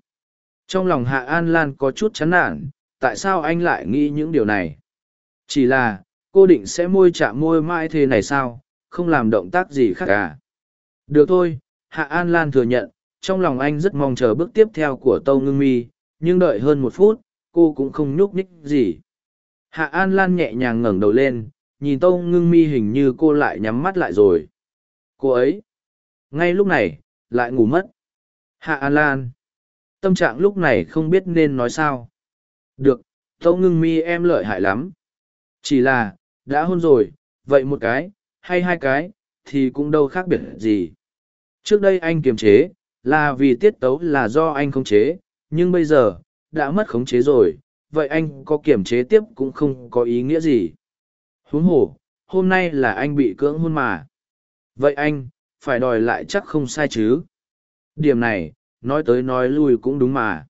Trong lòng hạ an lan có chút chán nản, tại sao anh lại nghĩ những điều này? Chỉ là, cô định sẽ môi chạm môi mãi thế này sao? Không làm động tác gì khác cả. Được thôi, hạ an lan thừa nhận, trong lòng anh rất mong chờ bước tiếp theo của tâu ngưng mi, nhưng đợi hơn một phút, cô cũng không nhúc nhích gì. Hạ an lan nhẹ nhàng ngẩng đầu lên, nhìn tâu ngưng mi hình như cô lại nhắm mắt lại rồi. Cô ấy, ngay lúc này, lại ngủ mất. Hạ an lan, tâm trạng lúc này không biết nên nói sao. Được, tâu ngưng mi em lợi hại lắm. Chỉ là, đã hôn rồi, vậy một cái hay hai cái thì cũng đâu khác biệt gì. Trước đây anh kiềm chế, là vì tiết tấu là do anh khống chế, nhưng bây giờ, đã mất khống chế rồi, vậy anh có kiềm chế tiếp cũng không có ý nghĩa gì. Huống hồ, hôm nay là anh bị cưỡng hôn mà. Vậy anh, phải đòi lại chắc không sai chứ. Điểm này, nói tới nói lui cũng đúng mà.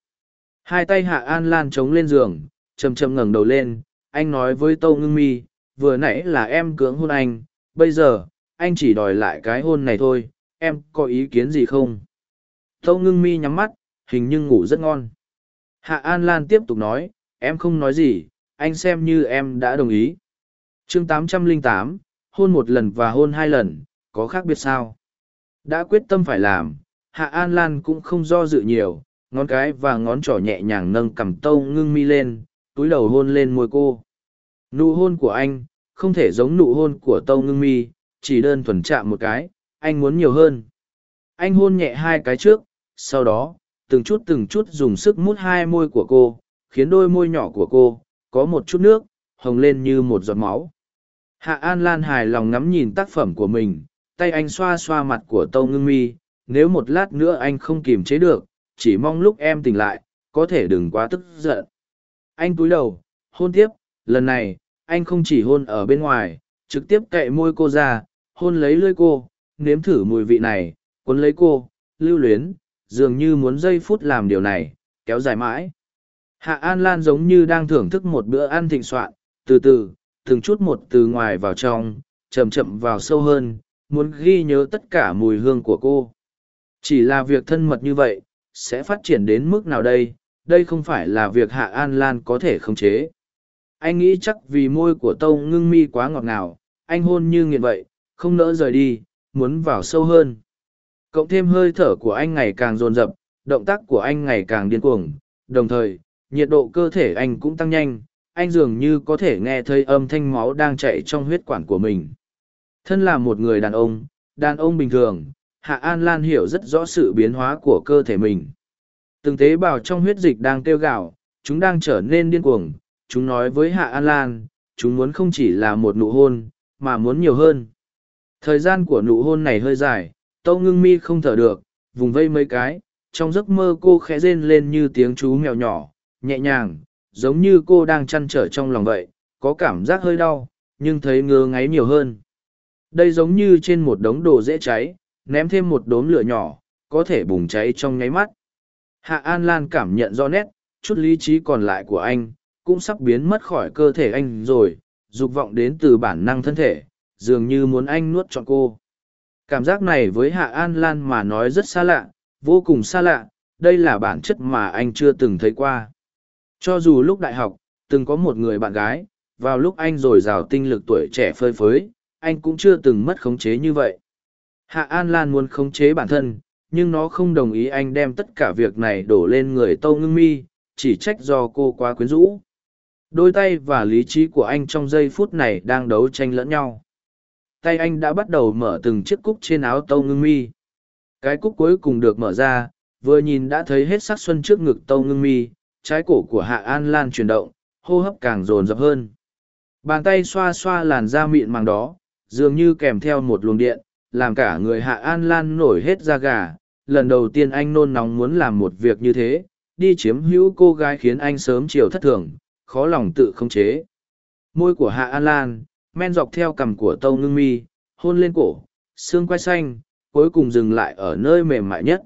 Hai tay Hạ An Lan chống lên giường, chầm chầm ngẩng đầu lên, anh nói với Tâu Ngưng Mi, vừa nãy là em cưỡng hôn anh, bây giờ, anh chỉ đòi lại cái hôn này thôi, em có ý kiến gì không? Tâu Ngưng Mi nhắm mắt, hình như ngủ rất ngon. Hạ An Lan tiếp tục nói, em không nói gì, anh xem như em đã đồng ý. chương 808, hôn một lần và hôn hai lần, có khác biệt sao? Đã quyết tâm phải làm, Hạ An Lan cũng không do dự nhiều, ngón cái và ngón trỏ nhẹ nhàng nâng cầm tâu ngưng mi lên, túi đầu hôn lên môi cô. Nụ hôn của anh, không thể giống nụ hôn của tâu ngưng mi, chỉ đơn thuần chạm một cái, anh muốn nhiều hơn. Anh hôn nhẹ hai cái trước, sau đó, từng chút từng chút dùng sức mút hai môi của cô, khiến đôi môi nhỏ của cô, có một chút nước, hồng lên như một giọt máu. Hạ An Lan hài lòng ngắm nhìn tác phẩm của mình, tay anh xoa xoa mặt của Tâu Ngưng Mi, nếu một lát nữa anh không kìm chế được, chỉ mong lúc em tỉnh lại, có thể đừng quá tức giận. Anh cúi đầu, hôn tiếp, lần này, anh không chỉ hôn ở bên ngoài, trực tiếp cậy môi cô ra, hôn lấy lưỡi cô, nếm thử mùi vị này, cuốn lấy cô, lưu luyến, dường như muốn giây phút làm điều này, kéo dài mãi. Hạ An Lan giống như đang thưởng thức một bữa ăn thịnh soạn, từ từ, từng chút một từ ngoài vào trong, chậm chậm vào sâu hơn, muốn ghi nhớ tất cả mùi hương của cô. Chỉ là việc thân mật như vậy, sẽ phát triển đến mức nào đây, đây không phải là việc Hạ An Lan có thể khống chế. Anh nghĩ chắc vì môi của Tâu ngưng mi quá ngọt ngào, anh hôn như nghiện vậy, không nỡ rời đi, muốn vào sâu hơn. Cộng thêm hơi thở của anh ngày càng dồn dập, động tác của anh ngày càng điên cuồng, đồng thời, nhiệt độ cơ thể anh cũng tăng nhanh, anh dường như có thể nghe thấy âm thanh máu đang chạy trong huyết quản của mình. Thân là một người đàn ông, đàn ông bình thường, Hạ An Lan hiểu rất rõ sự biến hóa của cơ thể mình. Từng tế bào trong huyết dịch đang kêu gạo, chúng đang trở nên điên cuồng, chúng nói với Hạ An Lan, chúng muốn không chỉ là một nụ hôn, mà muốn nhiều hơn. Thời gian của nụ hôn này hơi dài, Tâu ngưng mi không thở được, vùng vây mấy cái, trong giấc mơ cô khẽ rên lên như tiếng chú mèo nhỏ, nhẹ nhàng, giống như cô đang chăn trở trong lòng vậy, có cảm giác hơi đau, nhưng thấy ngứa ngáy nhiều hơn. Đây giống như trên một đống đồ dễ cháy, ném thêm một đốm lửa nhỏ, có thể bùng cháy trong nháy mắt. Hạ An Lan cảm nhận rõ nét, chút lý trí còn lại của anh, cũng sắp biến mất khỏi cơ thể anh rồi, dục vọng đến từ bản năng thân thể, dường như muốn anh nuốt trọn cô. Cảm giác này với Hạ An Lan mà nói rất xa lạ, vô cùng xa lạ, đây là bản chất mà anh chưa từng thấy qua. Cho dù lúc đại học, từng có một người bạn gái, vào lúc anh dồi dào tinh lực tuổi trẻ phơi phới, anh cũng chưa từng mất khống chế như vậy. Hạ An Lan muốn khống chế bản thân, nhưng nó không đồng ý anh đem tất cả việc này đổ lên người Tâu Ngưng Mi, chỉ trách do cô quá quyến rũ. Đôi tay và lý trí của anh trong giây phút này đang đấu tranh lẫn nhau. Tay anh đã bắt đầu mở từng chiếc cúc trên áo Tâu Ngưng Mi. Cái cúc cuối cùng được mở ra, vừa nhìn đã thấy hết sắc xuân trước ngực Tâu Ngưng Mi, trái cổ của Hạ An Lan chuyển động, hô hấp càng rồn rập hơn. Bàn tay xoa xoa làn da mịn màng đó, dường như kèm theo một luồng điện, làm cả người Hạ An Lan nổi hết da gà. Lần đầu tiên anh nôn nóng muốn làm một việc như thế, đi chiếm hữu cô gái khiến anh sớm chiều thất thường, khó lòng tự khống chế. Môi của Hạ An Lan, men dọc theo cằm của Tâu Ngưng Mi, hôn lên cổ, xương quai xanh, cuối cùng dừng lại ở nơi mềm mại nhất.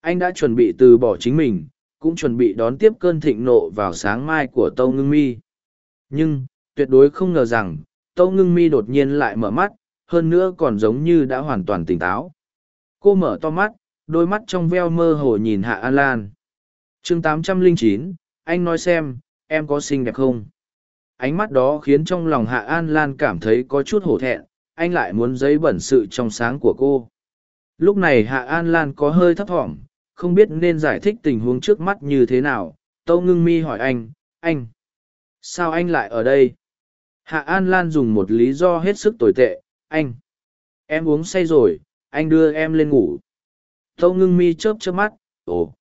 Anh đã chuẩn bị từ bỏ chính mình, cũng chuẩn bị đón tiếp cơn thịnh nộ vào sáng mai của Tâu Ngưng Mi. Nhưng, tuyệt đối không ngờ rằng, Tâu Ngưng Mi đột nhiên lại mở mắt, hơn nữa còn giống như đã hoàn toàn tỉnh táo. Cô mở to mắt, đôi mắt trong veo mơ hồ nhìn Hạ An Lan. chương 809, anh nói xem, em có xinh đẹp không? Ánh mắt đó khiến trong lòng Hạ An Lan cảm thấy có chút hổ thẹn, anh lại muốn giấy bẩn sự trong sáng của cô. Lúc này Hạ An Lan có hơi thấp thỏm, không biết nên giải thích tình huống trước mắt như thế nào. Tâu ngưng mi hỏi anh, anh, sao anh lại ở đây? Hạ An Lan dùng một lý do hết sức tồi tệ, anh, em uống say rồi, anh đưa em lên ngủ. Tâu ngưng mi chớp chớp mắt, ồ,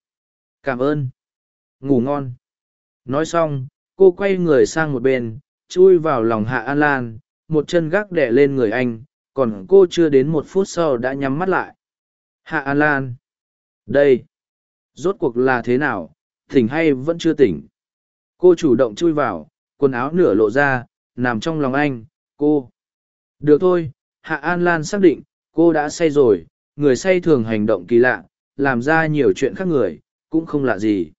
cảm ơn, ngủ ngon. Nói xong, cô quay người sang một bên, chui vào lòng Hạ An Lan, một chân gác đẻ lên người anh, còn cô chưa đến một phút sau đã nhắm mắt lại. Hạ an lan đây rốt cuộc là thế nào tỉnh hay vẫn chưa tỉnh? Cô chủ động chui vào quần áo nửa lộ ra nằm trong lòng anh cô. Được thôi hạ an lan xác định cô đã say rồi người say thường hành động kỳ lạ làm ra nhiều chuyện khác người cũng không lạ gì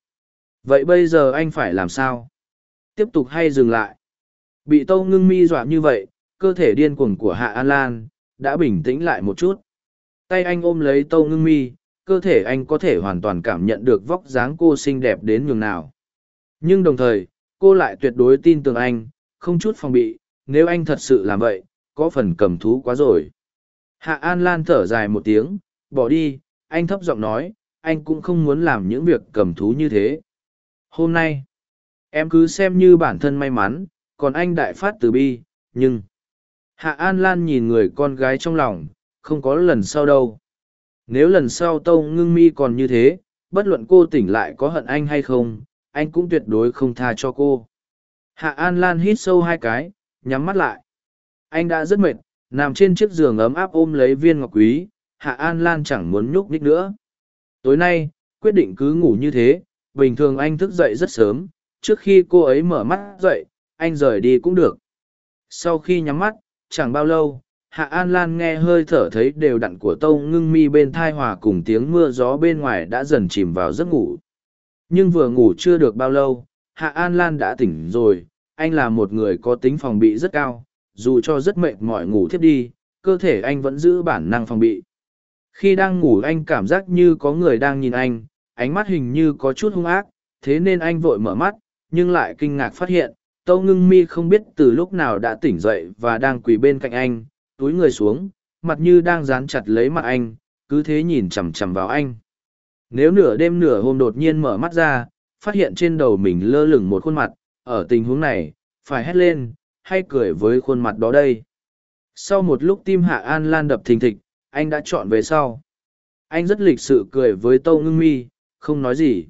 vậy bây giờ anh phải làm sao? Tiếp tục hay dừng lại? Bị tâu ngưng mi dọa như vậy, cơ thể điên cuồng của hạ an lan đã bình tĩnh lại một chút. Tay anh ôm lấy tâu ngưng mi, cơ thể anh có thể hoàn toàn cảm nhận được vóc dáng cô xinh đẹp đến nhường nào. Nhưng đồng thời, cô lại tuyệt đối tin tưởng anh, không chút phòng bị, nếu anh thật sự làm vậy, có phần cầm thú quá rồi. Hạ an lan thở dài một tiếng, bỏ đi, anh thấp giọng nói, anh cũng không muốn làm những việc cầm thú như thế hôm nay, em cứ xem như bản thân may mắn, còn anh đại phát từ bi, nhưng hạ an lan nhìn người con gái trong lòng, không có lần sau đâu. Nếu lần sau tâu ngưng mi còn như thế, bất luận cô tỉnh lại có hận anh hay không, anh cũng tuyệt đối không tha cho cô. Hạ an lan hít sâu hai cái, nhắm mắt lại. Anh đã rất mệt, nằm trên chiếc giường ấm áp ôm lấy viên ngọc quý, hạ an lan chẳng muốn nhúc nhích nữa. Tối nay, quyết định cứ ngủ như thế bình thường anh thức dậy rất sớm, trước khi cô ấy mở mắt dậy, anh rời đi cũng được. Sau khi nhắm mắt, chẳng bao lâu, hạ an lan nghe hơi thở thấy đều đặn của tâu ngưng mi bên thai hòa cùng tiếng mưa gió bên ngoài đã dần chìm vào giấc ngủ. Nhưng vừa ngủ chưa được bao lâu, hạ an lan đã tỉnh rồi, anh là một người có tính phòng bị rất cao, dù cho rất mệt mỏi ngủ thiếp đi, cơ thể anh vẫn giữ bản năng phòng bị. Khi đang ngủ anh cảm giác như có người đang nhìn anh ánh mắt hình như có chút hung ác, thế nên anh vội mở mắt, nhưng lại kinh ngạc phát hiện, tâu ngưng mi không biết từ lúc nào đã tỉnh dậy và đang quỳ bên cạnh anh, túi người xuống, mặt như đang dán chặt lấy mặt anh, cứ thế nhìn chằm chằm vào anh. Nếu nửa đêm nửa hôm đột nhiên mở mắt ra, phát hiện trên đầu mình lơ lửng một khuôn mặt, ở tình huống này, phải hét lên, hay cười với khuôn mặt đó đây. Sau một lúc tim hạ an lan đập thình thịch, anh đã chọn về sau. Anh rất lịch sự cười với tâu ngưng mi không nói gì.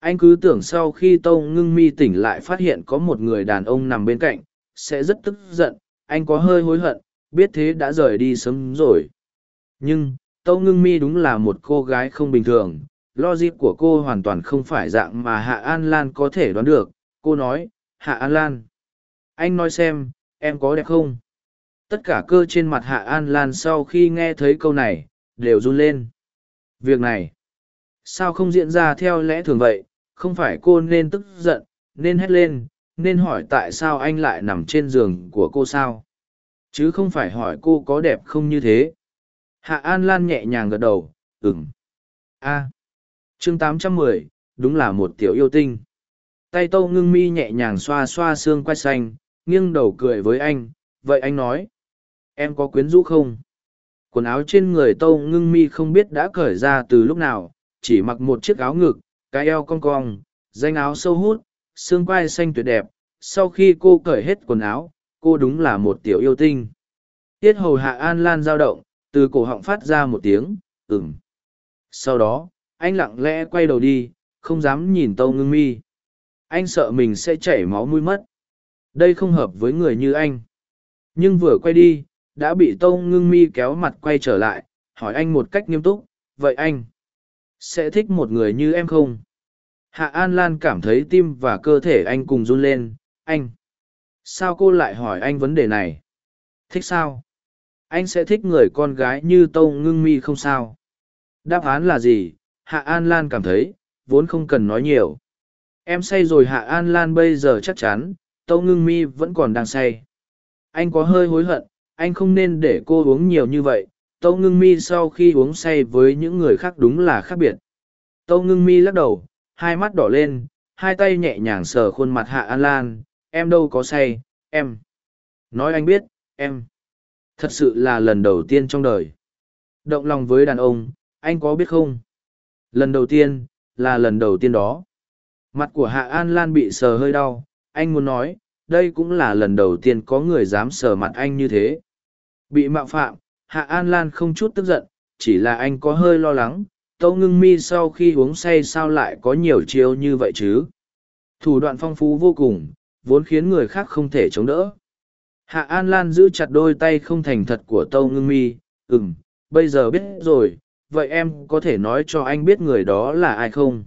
Anh cứ tưởng sau khi tâu ngưng mi tỉnh lại phát hiện có một người đàn ông nằm bên cạnh, sẽ rất tức giận, anh có hơi hối hận, biết thế đã rời đi sớm rồi. Nhưng, tâu ngưng mi đúng là một cô gái không bình thường, logic của cô hoàn toàn không phải dạng mà hạ an lan có thể đoán được, cô nói, hạ an lan, anh nói xem, em có đẹp không? Tất cả cơ trên mặt hạ an lan sau khi nghe thấy câu này, đều run lên. Việc này sao không diễn ra theo lẽ thường vậy? Không phải cô nên tức giận nên hét lên nên hỏi tại sao anh lại nằm trên giường của cô sao? Chứ không phải hỏi cô có đẹp không như thế. Hạ an lan nhẹ nhàng gật đầu ừng a. Chương 810, đúng là một tiểu yêu tinh. Tay tâu ngưng mi nhẹ nhàng xoa xoa xương quay xanh nghiêng đầu cười với anh vậy anh nói em có quyến rũ không? Quần áo trên người tâu ngưng mi không biết đã cởi ra từ lúc nào chỉ mặc một chiếc áo ngực, cái eo cong cong, danh áo sâu hút, xương quai xanh tuyệt đẹp. Sau khi cô cởi hết quần áo, cô đúng là một tiểu yêu tinh. Tiết hầu hạ an lan dao động, từ cổ họng phát ra một tiếng ừng sau đó, anh lặng lẽ quay đầu đi, không dám nhìn tâu ngưng mi. Anh sợ mình sẽ chảy máu mũi mất. Đây không hợp với người như anh. Nhưng vừa quay đi, đã bị tâu ngưng mi kéo mặt quay trở lại, hỏi anh một cách nghiêm túc, vậy anh sẽ thích một người như em không? Hạ an lan cảm thấy tim và cơ thể anh cùng run lên. Anh, sao cô lại hỏi anh vấn đề này? Thích sao? Anh sẽ thích người con gái như tâu ngưng mi không sao? Đáp án là gì? Hạ an lan cảm thấy, vốn không cần nói nhiều. Em say rồi hạ an lan bây giờ chắc chắn, tâu ngưng mi vẫn còn đang say. Anh có hơi hối hận, anh không nên để cô uống nhiều như vậy tâu ngưng mi sau khi uống say với những người khác đúng là khác biệt. Tâu ngưng mi lắc đầu, hai mắt đỏ lên, hai tay nhẹ nhàng sờ khuôn mặt hạ an lan. Em đâu có say, em. Nói anh biết, em. Thật sự là lần đầu tiên trong đời. Động lòng với đàn ông, anh có biết không? Lần đầu tiên, là lần đầu tiên đó. Mặt của hạ an lan bị sờ hơi đau. Anh muốn nói, đây cũng là lần đầu tiên có người dám sờ mặt anh như thế. Bị mạo phạm hạ an lan không chút tức giận chỉ là anh có hơi lo lắng tâu ngưng mi sau khi uống say sao lại có nhiều chiêu như vậy chứ thủ đoạn phong phú vô cùng vốn khiến người khác không thể chống đỡ Hạ An Lan giữ chặt đôi tay không thành thật của Tâu Ngưng Mi, ừm, bây giờ biết rồi, vậy em có thể nói cho anh biết người đó là ai không?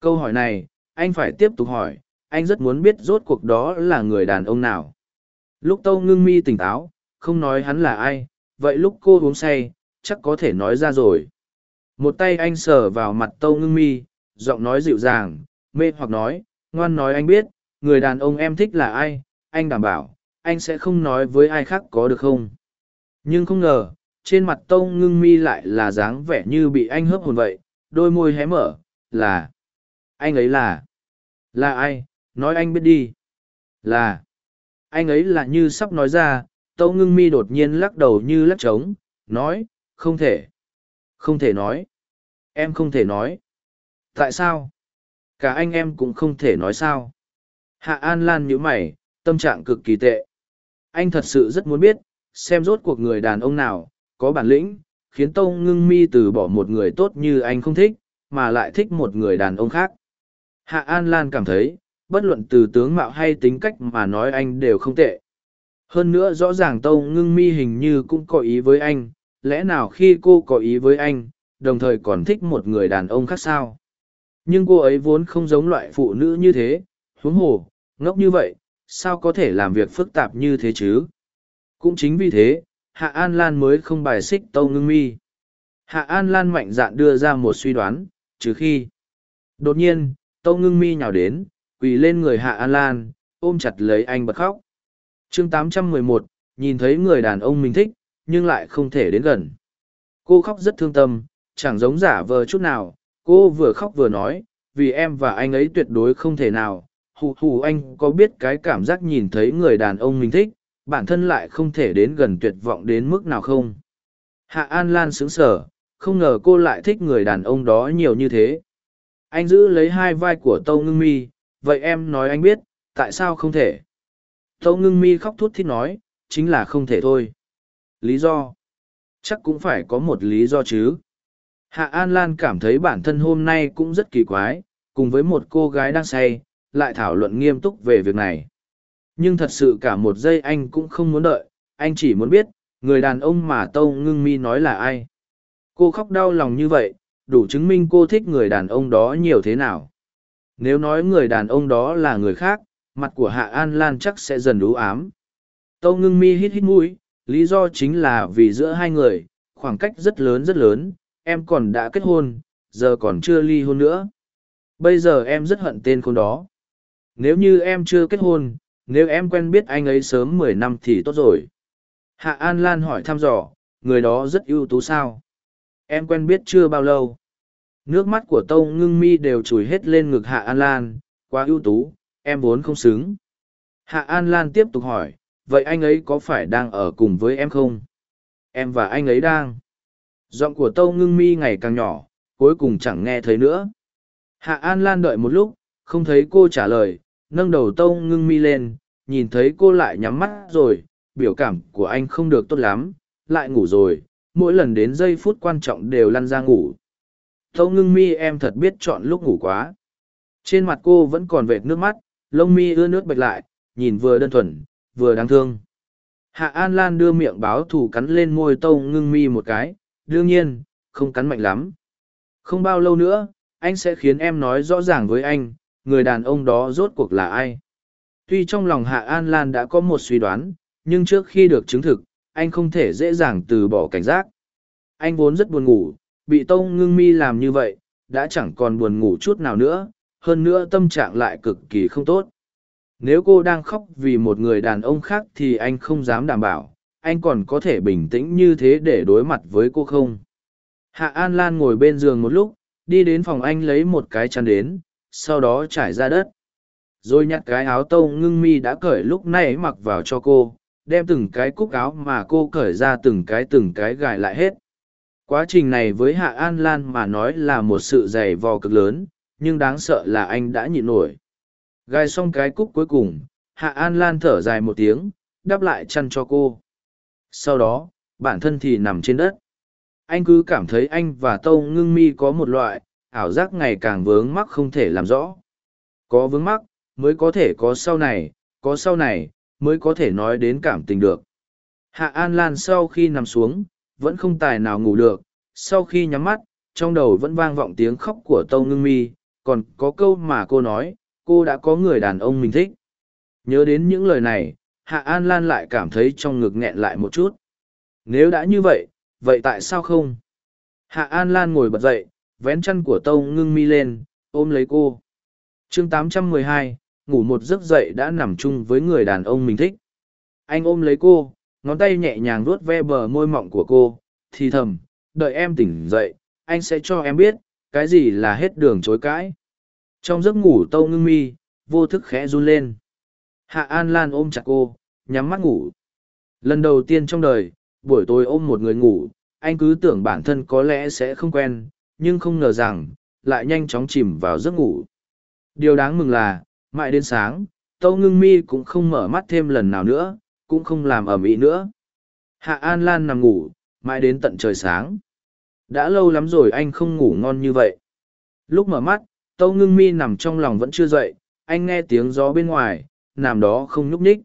Câu hỏi này, anh phải tiếp tục hỏi, anh rất muốn biết rốt cuộc đó là người đàn ông nào. Lúc Tâu Ngưng Mi tỉnh táo, không nói hắn là ai, vậy lúc cô uống say, chắc có thể nói ra rồi. Một tay anh sờ vào mặt Tâu Ngưng Mi, giọng nói dịu dàng, mê hoặc nói, ngoan nói anh biết, người đàn ông em thích là ai, anh đảm bảo, anh sẽ không nói với ai khác có được không nhưng không ngờ trên mặt tâu ngưng mi lại là dáng vẻ như bị anh hớp hồn vậy đôi môi hé mở là anh ấy là là ai nói anh biết đi là anh ấy là như sắp nói ra tâu ngưng mi đột nhiên lắc đầu như lắc trống nói không thể. Không thể nói. Em không thể nói. Tại sao? Cả anh em cũng không thể nói sao. Hạ an lan nhíu mày tâm trạng cực kỳ tệ. Anh thật sự rất muốn biết, xem rốt cuộc người đàn ông nào, có bản lĩnh, khiến tâu ngưng mi từ bỏ một người tốt như anh không thích, mà lại thích một người đàn ông khác. Hạ An Lan cảm thấy, bất luận từ tướng mạo hay tính cách mà nói anh đều không tệ. Hơn nữa rõ ràng Tâu ngưng mi hình như cũng có ý với anh, lẽ nào khi cô có ý với anh, đồng thời còn thích một người đàn ông khác sao? Nhưng cô ấy vốn không giống loại phụ nữ như thế, huống hồ, ngốc như vậy, sao có thể làm việc phức tạp như thế chứ? Cũng chính vì thế, Hạ An Lan mới không bài xích Tâu Ngưng Mi. Hạ An Lan mạnh dạn đưa ra một suy đoán, trừ khi. Đột nhiên, Tâu Ngưng Mi nhào đến, quỳ lên người Hạ An Lan, ôm chặt lấy anh bật khóc chương 811, nhìn thấy người đàn ông mình thích, nhưng lại không thể đến gần. Cô khóc rất thương tâm, chẳng giống giả vờ chút nào, cô vừa khóc vừa nói, vì em và anh ấy tuyệt đối không thể nào, hù hù anh có biết cái cảm giác nhìn thấy người đàn ông mình thích bản thân lại không thể đến gần tuyệt vọng đến mức nào không? Hạ an lan sững sờ không ngờ cô lại thích người đàn ông đó nhiều như thế. Anh giữ lấy hai vai của tâu ngưng mi vậy em nói anh biết tại sao không thể? Tâu ngưng mi khóc thút thít nói chính là không thể thôi lý do chắc cũng phải có một lý do chứ hạ an lan cảm thấy bản thân hôm nay cũng rất kỳ quái cùng với một cô gái đang say lại thảo luận nghiêm túc về việc này. Nhưng thật sự cả một giây anh cũng không muốn đợi, anh chỉ muốn biết, người đàn ông mà Tâu Ngưng Mi nói là ai. Cô khóc đau lòng như vậy, đủ chứng minh cô thích người đàn ông đó nhiều thế nào. Nếu nói người đàn ông đó là người khác, mặt của Hạ An Lan chắc sẽ dần đú ám. Tâu Ngưng Mi hít hít mũi, lý do chính là vì giữa hai người, khoảng cách rất lớn rất lớn, em còn đã kết hôn, giờ còn chưa ly hôn nữa. Bây giờ em rất hận tên con đó. Nếu như em chưa kết hôn nếu em quen biết anh ấy sớm mười năm thì tốt rồi. Hạ an lan hỏi thăm dò người đó rất ưu tú sao? Em quen biết chưa bao lâu? Nước mắt của tâu ngưng mi đều chùi hết lên ngực hạ an lan quá ưu tú em vốn không xứng hạ an lan tiếp tục hỏi vậy anh ấy có phải đang ở cùng với em không em và anh ấy đang giọng của tâu ngưng mi ngày càng nhỏ cuối cùng chẳng nghe thấy nữa hạ an lan đợi một lúc không thấy cô trả lời nâng đầu tâu ngưng mi lên, nhìn thấy cô lại nhắm mắt rồi, biểu cảm của anh không được tốt lắm, lại ngủ rồi, mỗi lần đến giây phút quan trọng đều lăn ra ngủ. Tâu ngưng mi em thật biết chọn lúc ngủ quá. Trên mặt cô vẫn còn vệt nước mắt, lông mi ưa nước bạch lại, nhìn vừa đơn thuần, vừa đáng thương. Hạ An Lan đưa miệng báo thủ cắn lên môi tâu ngưng mi một cái, đương nhiên, không cắn mạnh lắm. Không bao lâu nữa, anh sẽ khiến em nói rõ ràng với anh, người đàn ông đó rốt cuộc là ai. Tuy trong lòng Hạ An Lan đã có một suy đoán, nhưng trước khi được chứng thực, anh không thể dễ dàng từ bỏ cảnh giác. Anh vốn rất buồn ngủ, bị Tông Ngưng Mi làm như vậy, đã chẳng còn buồn ngủ chút nào nữa, hơn nữa tâm trạng lại cực kỳ không tốt. Nếu cô đang khóc vì một người đàn ông khác thì anh không dám đảm bảo, anh còn có thể bình tĩnh như thế để đối mặt với cô không. Hạ An Lan ngồi bên giường một lúc, đi đến phòng anh lấy một cái chăn đến, sau đó trải ra đất rồi nhặt cái áo tâu ngưng mi đã cởi lúc này mặc vào cho cô đem từng cái cúc áo mà cô cởi ra từng cái từng cái gài lại hết quá trình này với hạ an lan mà nói là một sự dày vò cực lớn nhưng đáng sợ là anh đã nhịn nổi gai xong cái cúc cuối cùng hạ an lan thở dài một tiếng đáp lại chăn cho cô sau đó bản thân thì nằm trên đất anh cứ cảm thấy anh và tâu ngưng mi có một loại ảo giác ngày càng vướng mắc không thể làm rõ. Có vướng mắc, mới có thể có sau này, có sau này, mới có thể nói đến cảm tình được. Hạ An Lan sau khi nằm xuống, vẫn không tài nào ngủ được, sau khi nhắm mắt, trong đầu vẫn vang vọng tiếng khóc của Tâu Ngưng Mi, còn có câu mà cô nói, cô đã có người đàn ông mình thích. Nhớ đến những lời này, Hạ An Lan lại cảm thấy trong ngực nghẹn lại một chút. Nếu đã như vậy, vậy tại sao không? Hạ An Lan ngồi bật dậy, vén chân của Tâu Ngưng Mi lên, ôm lấy cô. chương 812, ngủ một giấc dậy đã nằm chung với người đàn ông mình thích. Anh ôm lấy cô, ngón tay nhẹ nhàng vuốt ve bờ môi mọng của cô, thì thầm, đợi em tỉnh dậy, anh sẽ cho em biết, cái gì là hết đường chối cãi. Trong giấc ngủ tâu ngưng mi, vô thức khẽ run lên. Hạ An Lan ôm chặt cô, nhắm mắt ngủ. Lần đầu tiên trong đời, buổi tối ôm một người ngủ, anh cứ tưởng bản thân có lẽ sẽ không quen, nhưng không ngờ rằng, lại nhanh chóng chìm vào giấc ngủ. Điều đáng mừng là, mãi đến sáng, Tâu Ngưng Mi cũng không mở mắt thêm lần nào nữa, cũng không làm ầm ĩ nữa. Hạ An Lan nằm ngủ, mãi đến tận trời sáng. Đã lâu lắm rồi anh không ngủ ngon như vậy. Lúc mở mắt, Tâu Ngưng Mi nằm trong lòng vẫn chưa dậy, anh nghe tiếng gió bên ngoài, nằm đó không nhúc nhích.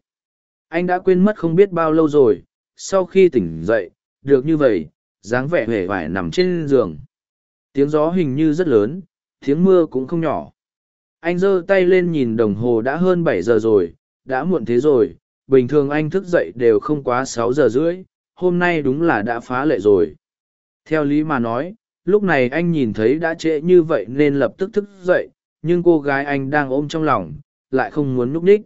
Anh đã quên mất không biết bao lâu rồi, sau khi tỉnh dậy, được như vậy, dáng vẻ huệ vải nằm trên giường. Tiếng gió hình như rất lớn, tiếng mưa cũng không nhỏ. Anh giơ tay lên nhìn đồng hồ đã hơn bảy giờ rồi, đã muộn thế rồi, bình thường anh thức dậy đều không quá sáu giờ rưỡi, hôm nay đúng là đã phá lệ rồi. Theo lý mà nói, lúc này anh nhìn thấy đã trễ như vậy nên lập tức thức dậy, nhưng cô gái anh đang ôm trong lòng, lại không muốn núp ních.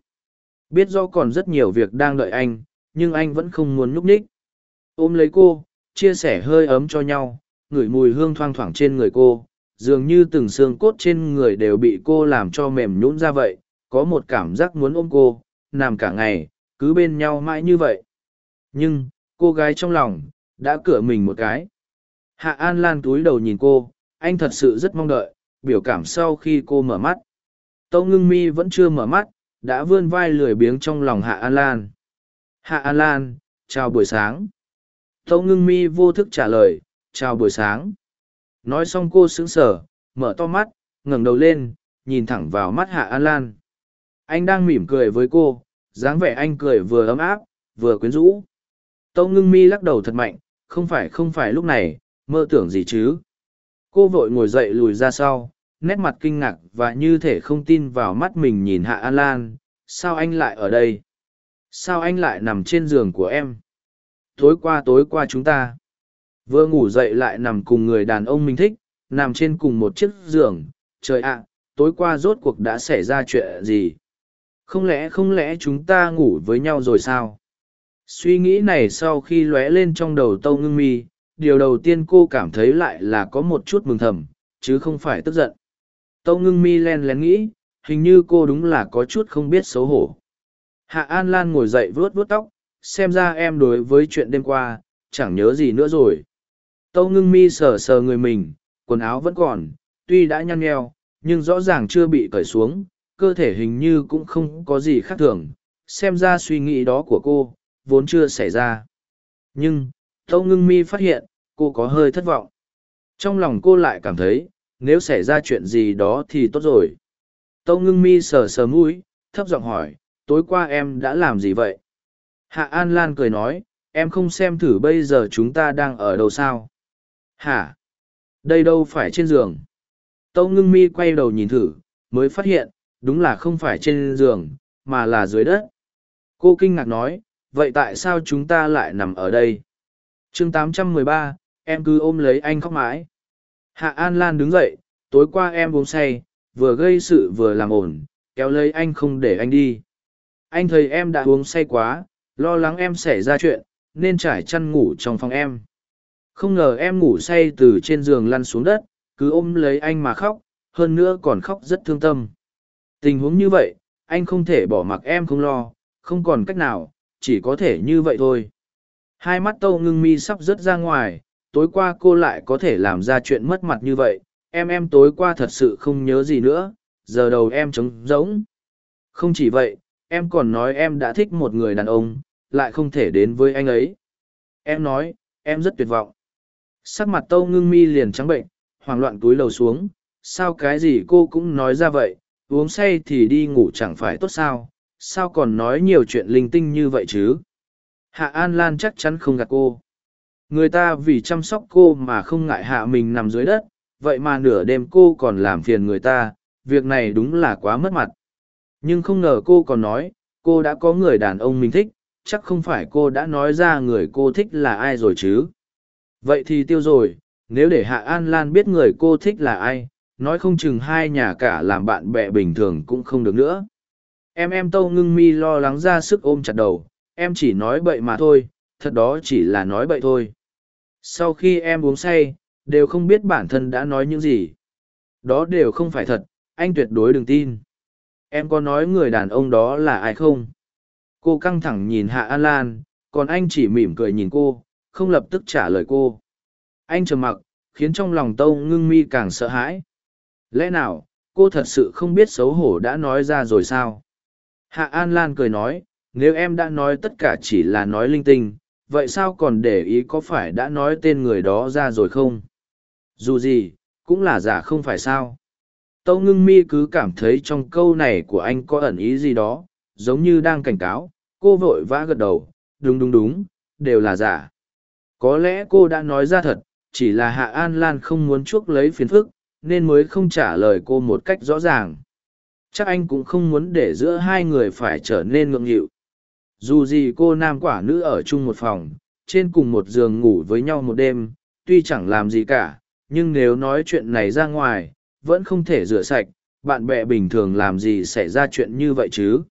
Biết do còn rất nhiều việc đang đợi anh, nhưng anh vẫn không muốn núp ních. Ôm lấy cô, chia sẻ hơi ấm cho nhau, ngửi mùi hương thoang thoảng trên người cô, dường như từng xương cốt trên người đều bị cô làm cho mềm nhũn ra vậy, có một cảm giác muốn ôm cô, nằm cả ngày, cứ bên nhau mãi như vậy. Nhưng, cô gái trong lòng, đã cửa mình một cái. Hạ An Lan túi đầu nhìn cô, anh thật sự rất mong đợi, biểu cảm sau khi cô mở mắt. Tâu ngưng mi vẫn chưa mở mắt, đã vươn vai lười biếng trong lòng Hạ An Lan. Hạ An Lan, chào buổi sáng. Tâu ngưng mi vô thức trả lời, chào buổi sáng. Nói xong cô sững sờ, mở to mắt, ngẩng đầu lên, nhìn thẳng vào mắt Hạ An Lan. Anh đang mỉm cười với cô, dáng vẻ anh cười vừa ấm áp, vừa quyến rũ. Tâu ngưng mi lắc đầu thật mạnh, không phải không phải lúc này, mơ tưởng gì chứ. Cô vội ngồi dậy lùi ra sau, nét mặt kinh ngạc và như thể không tin vào mắt mình nhìn Hạ An Lan, sao anh lại ở đây? Sao anh lại nằm trên giường của em? Tối qua tối qua chúng ta vừa ngủ dậy lại nằm cùng người đàn ông mình thích, nằm trên cùng một chiếc giường, trời ạ, tối qua rốt cuộc đã xảy ra chuyện gì? Không lẽ không lẽ chúng ta ngủ với nhau rồi sao? Suy nghĩ này sau khi lóe lên trong đầu tâu ngưng mi, điều đầu tiên cô cảm thấy lại là có một chút mừng thầm, chứ không phải tức giận. Tâu ngưng mi len lén nghĩ, hình như cô đúng là có chút không biết xấu hổ. Hạ An Lan ngồi dậy vuốt vuốt tóc, xem ra em đối với chuyện đêm qua, chẳng nhớ gì nữa rồi. Tâu ngưng mi sờ sờ người mình, quần áo vẫn còn, tuy đã nhăn nheo, nhưng rõ ràng chưa bị cởi xuống, cơ thể hình như cũng không có gì khác thường, xem ra suy nghĩ đó của cô, vốn chưa xảy ra. Nhưng, Tâu ngưng mi phát hiện, cô có hơi thất vọng. Trong lòng cô lại cảm thấy, nếu xảy ra chuyện gì đó thì tốt rồi. Tâu ngưng mi sờ sờ mũi, thấp giọng hỏi, tối qua em đã làm gì vậy? Hạ An Lan cười nói, em không xem thử bây giờ chúng ta đang ở đâu sao? Hả? Đây đâu phải trên giường. Tâu ngưng mi quay đầu nhìn thử, mới phát hiện, đúng là không phải trên giường, mà là dưới đất. Cô kinh ngạc nói, vậy tại sao chúng ta lại nằm ở đây? Chương 813, em cứ ôm lấy anh khóc mãi. Hạ An Lan đứng dậy, tối qua em uống say, vừa gây sự vừa làm ổn, kéo lấy anh không để anh đi. Anh thấy em đã uống say quá, lo lắng em xảy ra chuyện, nên trải chăn ngủ trong phòng em. Không ngờ em ngủ say từ trên giường lăn xuống đất, cứ ôm lấy anh mà khóc, hơn nữa còn khóc rất thương tâm. Tình huống như vậy, anh không thể bỏ mặc em không lo, không còn cách nào, chỉ có thể như vậy thôi. Hai mắt tâu ngưng mi sắp rớt ra ngoài, tối qua cô lại có thể làm ra chuyện mất mặt như vậy, em em tối qua thật sự không nhớ gì nữa, giờ đầu em trống rỗng. Không chỉ vậy, em còn nói em đã thích một người đàn ông, lại không thể đến với anh ấy. Em nói, em rất tuyệt vọng. Sắc mặt tâu ngưng mi liền trắng bệnh, hoảng loạn túi lầu xuống, sao cái gì cô cũng nói ra vậy, uống say thì đi ngủ chẳng phải tốt sao, sao còn nói nhiều chuyện linh tinh như vậy chứ hạ an lan chắc chắn không gạt cô. Người ta vì chăm sóc cô mà không ngại hạ mình nằm dưới đất, vậy mà nửa đêm cô còn làm phiền người ta, việc này đúng là quá mất mặt. Nhưng không ngờ cô còn nói, cô đã có người đàn ông mình thích, chắc không phải cô đã nói ra người cô thích là ai rồi chứ. Vậy thì tiêu rồi, nếu để hạ an lan biết người cô thích là ai, nói không chừng hai nhà cả làm bạn bè bình thường cũng không được nữa. Em em tâu ngưng mi lo lắng ra sức ôm chặt đầu em chỉ nói bậy mà thôi, thật đó chỉ là nói bậy thôi. Sau khi em uống say, đều không biết bản thân đã nói những gì. Đó đều không phải thật, anh tuyệt đối đừng tin. Em có nói người đàn ông đó là ai không? Cô căng thẳng nhìn hạ an lan, còn anh chỉ mỉm cười nhìn cô, không lập tức trả lời cô. Anh trầm mặc, khiến trong lòng tâu ngưng mi càng sợ hãi. Lẽ nào, cô thật sự không biết xấu hổ đã nói ra rồi sao? Hạ an lan cười nói nếu em đã nói tất cả chỉ là nói linh tinh, vậy sao còn để ý có phải đã nói tên người đó ra rồi không? Dù gì, cũng là giả không phải sao? Tâu ngưng mi cứ cảm thấy trong câu này của anh có ẩn ý gì đó, giống như đang cảnh cáo, cô vội vã gật đầu, đúng đúng đúng, đều là giả. Có lẽ cô đã nói ra thật, chỉ là hạ an lan không muốn chuốc lấy phiền phức, nên mới không trả lời cô một cách rõ ràng. Chắc anh cũng không muốn để giữa hai người phải trở nên ngượng nghịu dù gì cô nam quả nữ ở chung một phòng, trên cùng một giường ngủ với nhau một đêm, tuy chẳng làm gì cả, nhưng nếu nói chuyện này ra ngoài, vẫn không thể rửa sạch, bạn bè bình thường làm gì xảy ra chuyện như vậy chứ?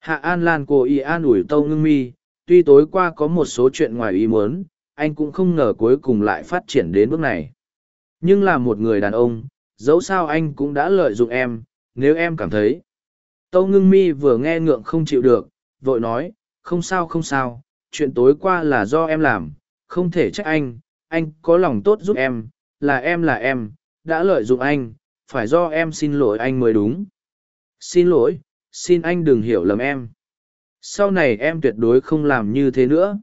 Hạ an lan cô y an ủi tâu ngưng mi, tuy tối qua có một số chuyện ngoài ý muốn, anh cũng không ngờ cuối cùng lại phát triển đến bước này. Nhưng là một người đàn ông, dẫu sao anh cũng đã lợi dụng em, nếu em cảm thấy. Tâu ngưng mi vừa nghe ngượng không chịu được vội nói, không sao không sao, chuyện tối qua là do em làm, không thể trách anh anh có lòng tốt giúp em, là em là em, đã lợi dụng anh, phải do em xin lỗi anh mới đúng. Xin lỗi, xin anh đừng hiểu lầm em. Sau này em tuyệt đối không làm như thế nữa.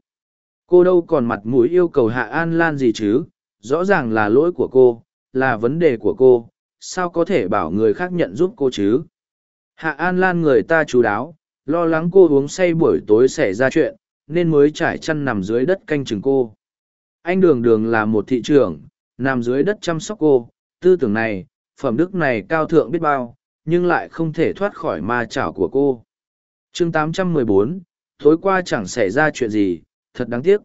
Cô đâu còn mặt mũi yêu cầu hạ an lan gì chứ? Rõ ràng là lỗi của cô, là vấn đề của cô, sao có thể bảo người khác nhận giúp cô chứ? Hạ an lan người ta chú đáo lo lắng cô uống say buổi tối xảy ra chuyện nên mới trải chăn nằm dưới đất canh chừng cô. Anh đường đường là một thị trưởng nằm dưới đất chăm sóc cô. Tư tưởng này phẩm đức này cao thượng biết bao nhưng lại không thể thoát khỏi ma chảo của cô. Chương 814, tối qua chẳng xảy ra chuyện gì thật đáng tiếc.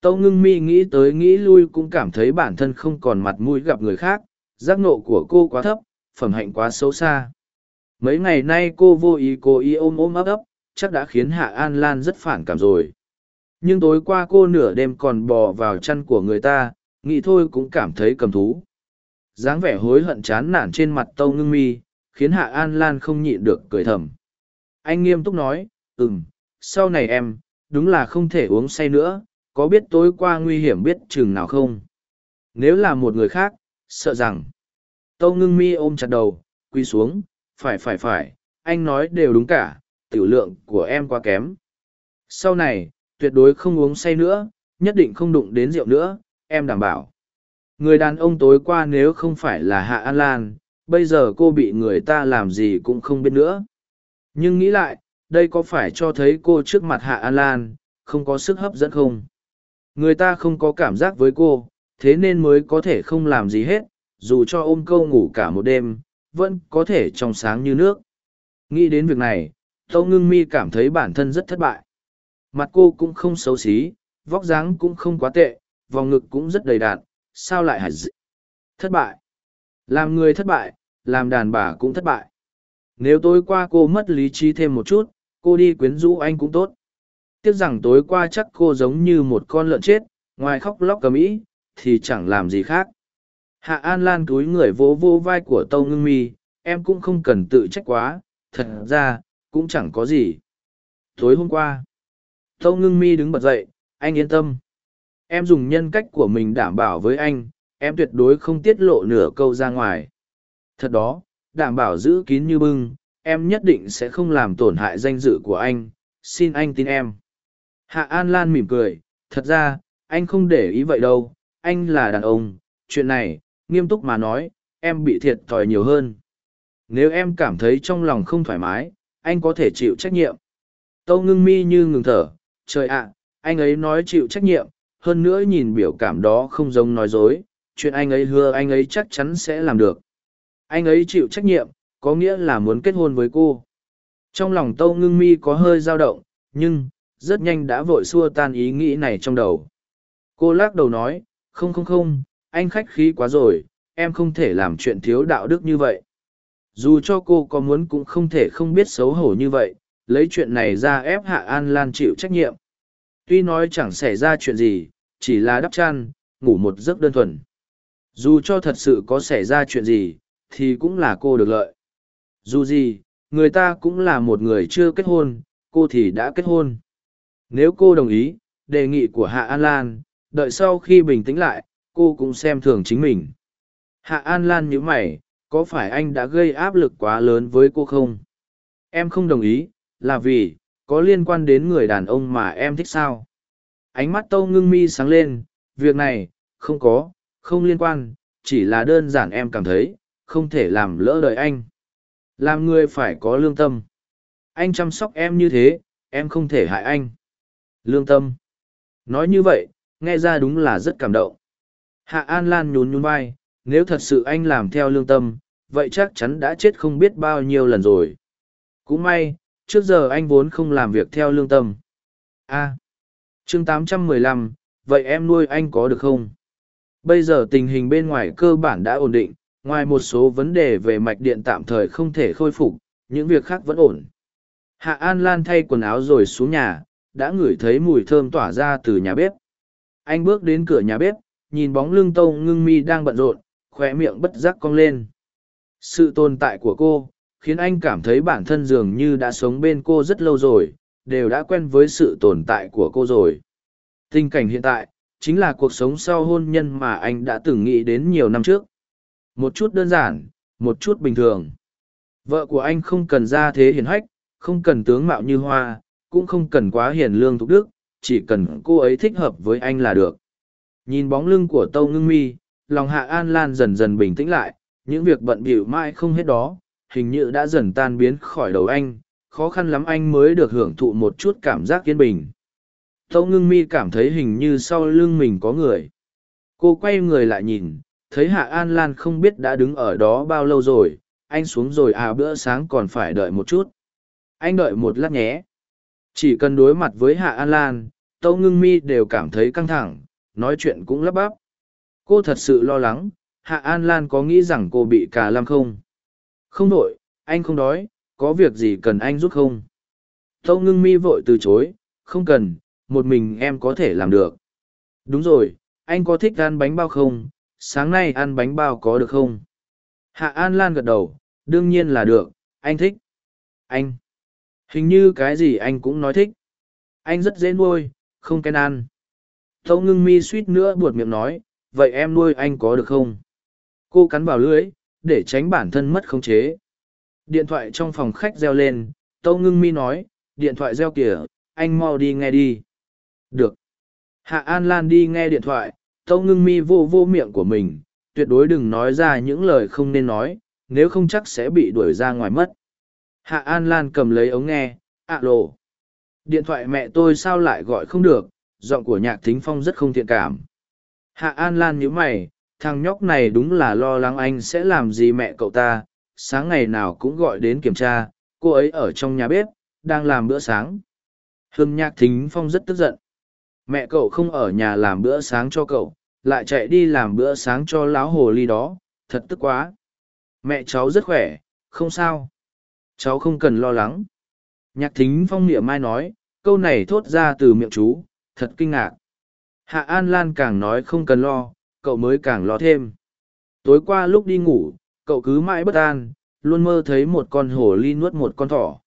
Tâu ngưng mi nghĩ tới nghĩ lui cũng cảm thấy bản thân không còn mặt mũi gặp người khác giác nộ của cô quá thấp phẩm hạnh quá xấu xa mấy ngày nay cô vô ý cố ý ôm ôm ấp ấp, chắc đã khiến hạ an lan rất phản cảm rồi. Nhưng tối qua cô nửa đêm còn bò vào chăn của người ta, nghĩ thôi cũng cảm thấy cầm thú. Dáng vẻ hối hận chán nản trên mặt tâu ngưng mi, khiến hạ an lan không nhịn được cười thầm. Anh nghiêm túc nói ừ m sau này em, đúng là không thể uống say nữa, có biết tối qua nguy hiểm biết chừng nào không? Nếu là một người khác, sợ rằng. Tâu ngưng mi ôm chặt đầu quy xuống phải phải phải, anh nói đều đúng cả, tiểu lượng của em quá kém. Sau này, tuyệt đối không uống say nữa, nhất định không đụng đến rượu nữa, em đảm bảo. Người đàn ông tối qua nếu không phải là hạ an lan, bây giờ cô bị người ta làm gì cũng không biết nữa. Nhưng nghĩ lại, đây có phải cho thấy cô trước mặt hạ an lan, không có sức hấp dẫn không? Người ta không có cảm giác với cô, thế nên mới có thể không làm gì hết, dù cho ôm câu ngủ cả một đêm vẫn có thể trong sáng như nước. Nghĩ đến việc này tâu ngưng mi cảm thấy bản thân rất thất bại. Mặt cô cũng không xấu xí vóc dáng cũng không quá tệ vòng ngực cũng rất đầy đạn sao lại hạt dị? Thất bại. Làm người thất bại làm đàn bà cũng thất bại. Nếu tối qua cô mất lý trí thêm một chút cô đi quyến rũ anh cũng tốt. Tiếc rằng tối qua chắc cô giống như một con lợn chết ngoài khóc lóc cầm ý, thì chẳng làm gì khác hạ an lan túi người vỗ vô vai của tâu ngưng mi, em cũng không cần tự trách quá, thật ra, cũng chẳng có gì. Tối hôm qua, tâu ngưng mi đứng bật dậy, anh yên tâm. Em dùng nhân cách của mình đảm bảo với anh, em tuyệt đối không tiết lộ nửa câu ra ngoài. Thật đó, đảm bảo giữ kín như bưng, em nhất định sẽ không làm tổn hại danh dự của anh, xin anh tin em. Hạ an lan mỉm cười, thật ra, anh không để ý vậy đâu, anh là đàn ông, chuyện này nghiêm túc mà nói em bị thiệt thòi nhiều hơn nếu em cảm thấy trong lòng không thoải mái anh có thể chịu trách nhiệm. Tâu ngưng mi như ngừng thở, trời ạ, anh ấy nói chịu trách nhiệm, hơn nữa nhìn biểu cảm đó không giống nói dối, chuyện anh ấy hứa anh ấy chắc chắn sẽ làm được. Anh ấy chịu trách nhiệm, có nghĩa là muốn kết hôn với cô. Trong lòng Tâu Ngưng Mi có hơi dao động, nhưng, rất nhanh đã vội xua tan ý nghĩ này trong đầu. Cô lắc đầu nói, không không không, anh khách khí quá rồi, em không thể làm chuyện thiếu đạo đức như vậy. Dù cho cô có muốn cũng không thể không biết xấu hổ như vậy, lấy chuyện này ra ép Hạ An Lan chịu trách nhiệm. Tuy nói chẳng xảy ra chuyện gì, chỉ là đắp chăn, ngủ một giấc đơn thuần. Dù cho thật sự có xảy ra chuyện gì, thì cũng là cô được lợi. Dù gì, người ta cũng là một người chưa kết hôn, cô thì đã kết hôn. Nếu cô đồng ý, đề nghị của Hạ An Lan, đợi sau khi bình tĩnh lại, cô cũng xem thường chính mình. Hạ An Lan nhíu mày, có phải anh đã gây áp lực quá lớn với cô không? Em không đồng ý, là vì, có liên quan đến người đàn ông mà em thích sao? Ánh mắt Tâu Ngưng Mi sáng lên, việc này, không có, không liên quan, chỉ là đơn giản em cảm thấy, không thể làm lỡ đời anh. Làm người phải có lương tâm. Anh chăm sóc em như thế, em không thể hại anh. Lương tâm. Nói như vậy, nghe ra đúng là rất cảm động. Hạ An Lan nhún nhún vai, nếu thật sự anh làm theo lương tâm, vậy chắc chắn đã chết không biết bao nhiêu lần rồi. Cũng may, trước giờ anh vốn không làm việc theo lương tâm. A. À, chương 815, vậy em nuôi anh có được không? Bây giờ tình hình bên ngoài cơ bản đã ổn định, ngoài một số vấn đề về mạch điện tạm thời không thể khôi phục, những việc khác vẫn ổn. Hạ An Lan thay quần áo rồi xuống nhà, đã ngửi thấy mùi thơm tỏa ra từ nhà bếp. Anh bước đến cửa nhà bếp, nhìn bóng lưng tâu ngưng mi đang bận rộn, khoe miệng bất giác cong lên. Sự tồn tại của cô, khiến anh cảm thấy bản thân dường như đã sống bên cô rất lâu rồi, đều đã quen với sự tồn tại của cô rồi. Tình cảnh hiện tại, chính là cuộc sống sau hôn nhân mà anh đã từng nghĩ đến nhiều năm trước. Một chút đơn giản, một chút bình thường. Vợ của anh không cần ra thế hiền hách, không cần tướng mạo như hoa, cũng không cần quá hiền lương thục đức, chỉ cần cô ấy thích hợp với anh là được. Nhìn bóng lưng của Tâu Ngưng Mi, lòng Hạ An Lan dần dần bình tĩnh lại, những việc bận bịu mãi không hết đó, hình như đã dần tan biến khỏi đầu anh, khó khăn lắm anh mới được hưởng thụ một chút cảm giác yên bình. Tâu ngưng mi cảm thấy hình như sau lưng mình có người. Cô quay người lại nhìn, thấy Hạ An Lan không biết đã đứng ở đó bao lâu rồi, anh xuống rồi à bữa sáng còn phải đợi một chút. Anh đợi một lát nhé. Chỉ cần đối mặt với Hạ An Lan, Tâu ngưng mi đều cảm thấy căng thẳng, nói chuyện cũng lắp bắp. Cô thật sự lo lắng, Hạ An Lan có nghĩ rằng cô bị cà lam không? Không đổi, anh không đói, có việc gì cần anh giúp không? Tâu ngưng mi vội từ chối, không cần, một mình em có thể làm được. Đúng rồi, anh có thích ăn bánh bao không? Sáng nay ăn bánh bao có được không? Hạ An Lan gật đầu, đương nhiên là được, anh thích. Anh. Hình như cái gì anh cũng nói thích. Anh rất dễ nuôi, không kén ăn. Tâu ngưng mi suýt nữa buột miệng nói, vậy em nuôi anh có được không? Cô cắn vào lưỡi, để tránh bản thân mất khống chế. Điện thoại trong phòng khách reo lên, Tâu Ngưng Mi nói, điện thoại reo kìa, anh mau đi nghe đi. Được. Hạ An Lan đi nghe điện thoại, Tâu Ngưng Mi vô vô miệng của mình, tuyệt đối đừng nói ra những lời không nên nói, nếu không chắc sẽ bị đuổi ra ngoài mất. Hạ An Lan cầm lấy ống nghe, ạ lộ. Điện thoại mẹ tôi sao lại gọi không được, giọng của nhạc thính phong rất không thiện cảm. Hạ An Lan nhíu mày, thằng nhóc này đúng là lo lắng anh sẽ làm gì mẹ cậu ta sáng ngày nào cũng gọi đến kiểm tra cô ấy ở trong nhà bếp đang làm bữa sáng. Hương nhạc thính phong rất tức giận. Mẹ cậu không ở nhà làm bữa sáng cho cậu lại chạy đi làm bữa sáng cho láo hồ ly đó thật tức quá. Mẹ cháu rất khỏe không sao. Cháu không cần lo lắng. Nhạc thính phong niệm mai nói câu này thốt ra từ miệng chú thật kinh ngạc hạ an lan càng nói không cần lo cậu mới càng lo thêm. Tối qua lúc đi ngủ, cậu cứ mãi bất an, luôn mơ thấy một con hổ ly nuốt một con thỏ.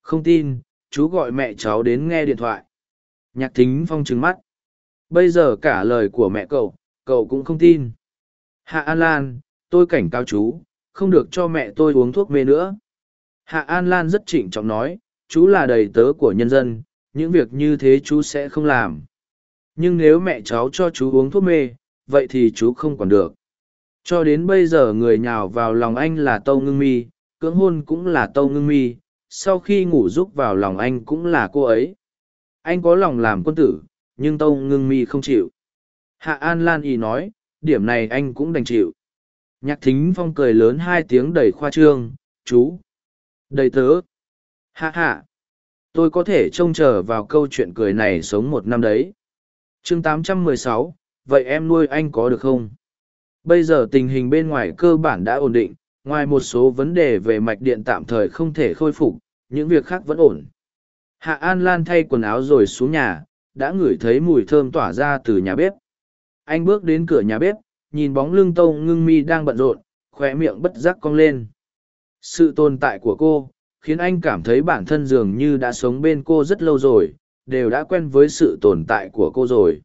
Không tin, chú gọi mẹ cháu đến nghe điện thoại. Nhạc thính phong trừng mắt. Bây giờ cả lời của mẹ cậu, cậu cũng không tin. Hạ An Lan, tôi cảnh cáo chú, không được cho mẹ tôi uống thuốc mê nữa. Hạ An Lan rất trịnh trọng nói, chú là đầy tớ của nhân dân, những việc như thế chú sẽ không làm. Nhưng nếu mẹ cháu cho chú uống thuốc mê, vậy thì chú không còn được. Cho đến bây giờ người nhào vào lòng anh là tâu ngưng mi cưỡng hôn cũng là tâu ngưng mi sau khi ngủ rúc vào lòng anh cũng là cô ấy. Anh có lòng làm quân tử nhưng tâu ngưng mi không chịu. Hạ an lan y nói điểm này anh cũng đành chịu. Nhạc thính phong cười lớn hai tiếng đầy khoa trương chú đầy tớ. Hạ hạ tôi có thể trông chờ vào câu chuyện cười này sống một năm đấy. Chương 816, vậy em nuôi anh có được không? Bây giờ tình hình bên ngoài cơ bản đã ổn định ngoài một số vấn đề về mạch điện tạm thời không thể khôi phục những việc khác vẫn ổn. Hạ an lan thay quần áo rồi xuống nhà đã ngửi thấy mùi thơm tỏa ra từ nhà bếp. Anh bước đến cửa nhà bếp nhìn bóng lưng tâu ngưng mi đang bận rộn khoe miệng bất giác cong lên. Sự tồn tại của cô khiến anh cảm thấy bản thân dường như đã sống bên cô rất lâu rồi, đều đã quen với sự tồn tại của cô rồi.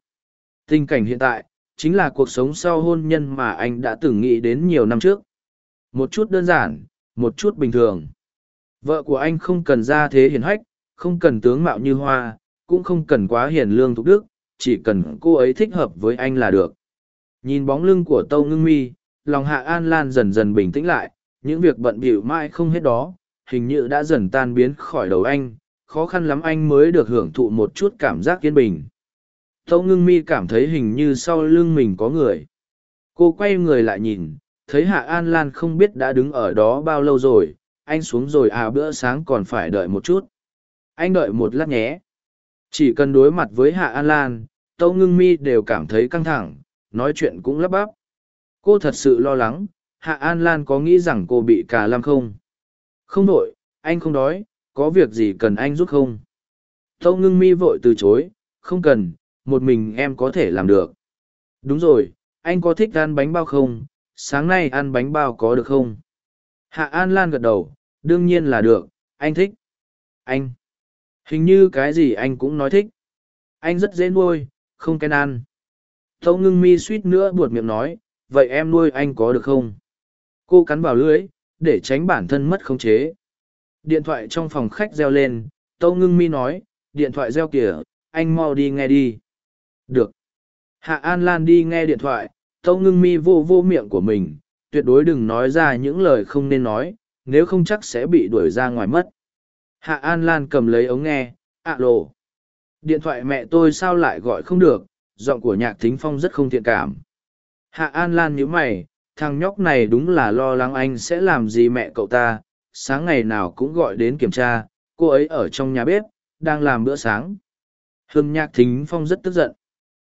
Tình cảnh hiện tại, chính là cuộc sống sau hôn nhân mà anh đã từng nghĩ đến nhiều năm trước. Một chút đơn giản, một chút bình thường. Vợ của anh không cần ra thế hiền hách, không cần tướng mạo như hoa, cũng không cần quá hiền lương thục đức, chỉ cần cô ấy thích hợp với anh là được. Nhìn bóng lưng của tâu ngưng mi, lòng hạ an lan dần dần bình tĩnh lại, những việc bận bịu mãi không hết đó hình như đã dần tan biến khỏi đầu anh, khó khăn lắm anh mới được hưởng thụ một chút cảm giác yên bình. Tâu ngưng mi cảm thấy hình như sau lưng mình có người. Cô quay người lại nhìn, thấy hạ an lan không biết đã đứng ở đó bao lâu rồi, anh xuống rồi à bữa sáng còn phải đợi một chút. Anh đợi một lát nhé. Chỉ cần đối mặt với hạ an lan, tâu ngưng mi đều cảm thấy căng thẳng, nói chuyện cũng lắp bắp. Cô thật sự lo lắng, hạ an lan có nghĩ rằng cô bị cà lam không? Không đội anh không đói, có việc gì cần anh giúp không? Tâu ngưng mi vội từ chối, không cần, một mình em có thể làm được. Đúng rồi, anh có thích ăn bánh bao không? Sáng nay ăn bánh bao có được không? Hạ an lan gật đầu, đương nhiên là được, anh thích. Anh. Hình như cái gì anh cũng nói thích. Anh rất dễ nuôi, không kén ăn. Tâu ngưng mi suýt nữa buột miệng nói, vậy em nuôi anh có được không? Cô cắn vào lưới để tránh bản thân mất khống chế. Điện thoại trong phòng khách reo lên, tâu ngưng mi nói, điện thoại reo kìa, anh mau đi nghe đi. Được. Hạ an lan đi nghe điện thoại, tâu ngưng mi vô vô miệng của mình, tuyệt đối đừng nói ra những lời không nên nói, nếu không chắc sẽ bị đuổi ra ngoài mất. Hạ an lan cầm lấy ống nghe ạ lộ điện thoại mẹ tôi sao lại gọi không được, giọng của nhạc thính phong rất không thiện cảm. Hạ an lan nhíu mày thằng nhóc này đúng là lo lắng anh sẽ làm gì mẹ cậu ta, sáng ngày nào cũng gọi đến kiểm tra, cô ấy ở trong nhà bếp, đang làm bữa sáng. Hương nhạc thính phong rất tức giận.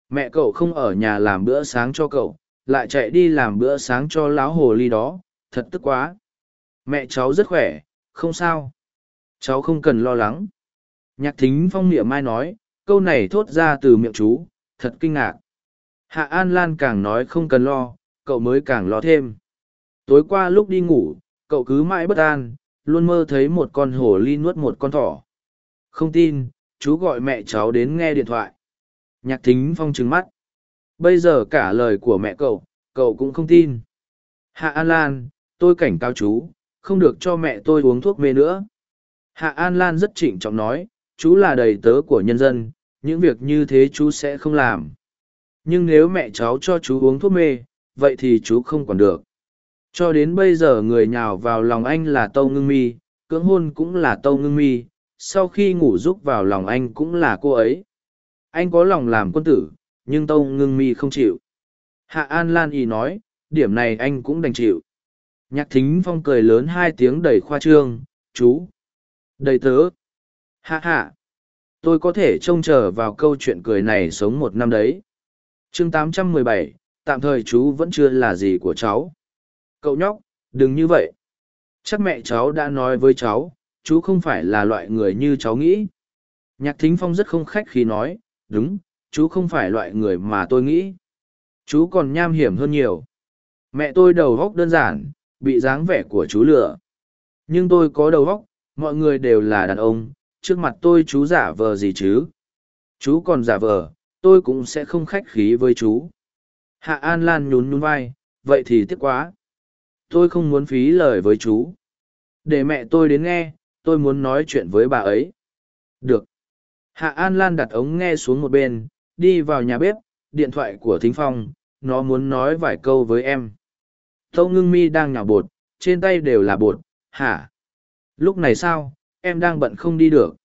Mẹ cậu không ở nhà làm bữa sáng cho cậu, lại chạy đi làm bữa sáng cho lão hồ ly đó, thật tức quá. Mẹ cháu rất khỏe, không sao. Cháu không cần lo lắng. Nhạc thính phong niệm mai nói, câu này thốt ra từ miệng chú, thật kinh ngạc. Hạ an lan càng nói không cần lo cậu mới càng lo thêm. Tối qua lúc đi ngủ, cậu cứ mãi bất an, luôn mơ thấy một con hổ ly nuốt một con thỏ. Không tin, chú gọi mẹ cháu đến nghe điện thoại. Nhạc thính phong trừng mắt. Bây giờ cả lời của mẹ cậu cậu cũng không tin. Hạ an lan, tôi cảnh cáo chú, không được cho mẹ tôi uống thuốc mê nữa. Hạ an lan rất trịnh trọng nói, chú là đầy tớ của nhân dân, những việc như thế chú sẽ không làm. Nhưng nếu mẹ cháu cho chú uống thuốc mê vậy thì chú không còn được. Cho đến bây giờ người nhào vào lòng anh là tâu ngưng mi cưỡng hôn cũng là tâu ngưng mi sau khi ngủ rúc vào lòng anh cũng là cô ấy. Anh có lòng làm quân tử nhưng tâu ngưng mi không chịu. Hạ an lan y nói điểm này anh cũng đành chịu. Nhạc thính phong cười lớn hai tiếng đầy khoa trương chú. Đầy tớ. Hạ hạ. Tôi có thể trông chờ vào câu chuyện cười này sống một năm đấy. Chương 817, tạm thời chú vẫn chưa là gì của cháu. Cậu nhóc, đừng như vậy. Chắc mẹ cháu đã nói với cháu, chú không phải là loại người như cháu nghĩ. Nhạc thính phong rất không khách khi nói, đúng, chú không phải loại người mà tôi nghĩ. Chú còn nham hiểm hơn nhiều. Mẹ tôi đầu góc đơn giản, bị dáng vẻ của chú lừa. Nhưng tôi có đầu góc, mọi người đều là đàn ông, trước mặt tôi chú giả vờ gì chứ? Chú còn giả vờ, tôi cũng sẽ không khách khí với chú hạ an lan nhún nhún vai, vậy thì tiếc quá. Tôi không muốn phí lời với chú. Để mẹ tôi đến nghe, tôi muốn nói chuyện với bà ấy. Được. Hạ an lan đặt ống nghe xuống một bên, đi vào nhà bếp, điện thoại của thính phong, nó muốn nói vài câu với em. Tâu ngưng mi đang nhào bột, trên tay đều là bột, hả? Lúc này sao? Em đang bận không đi được.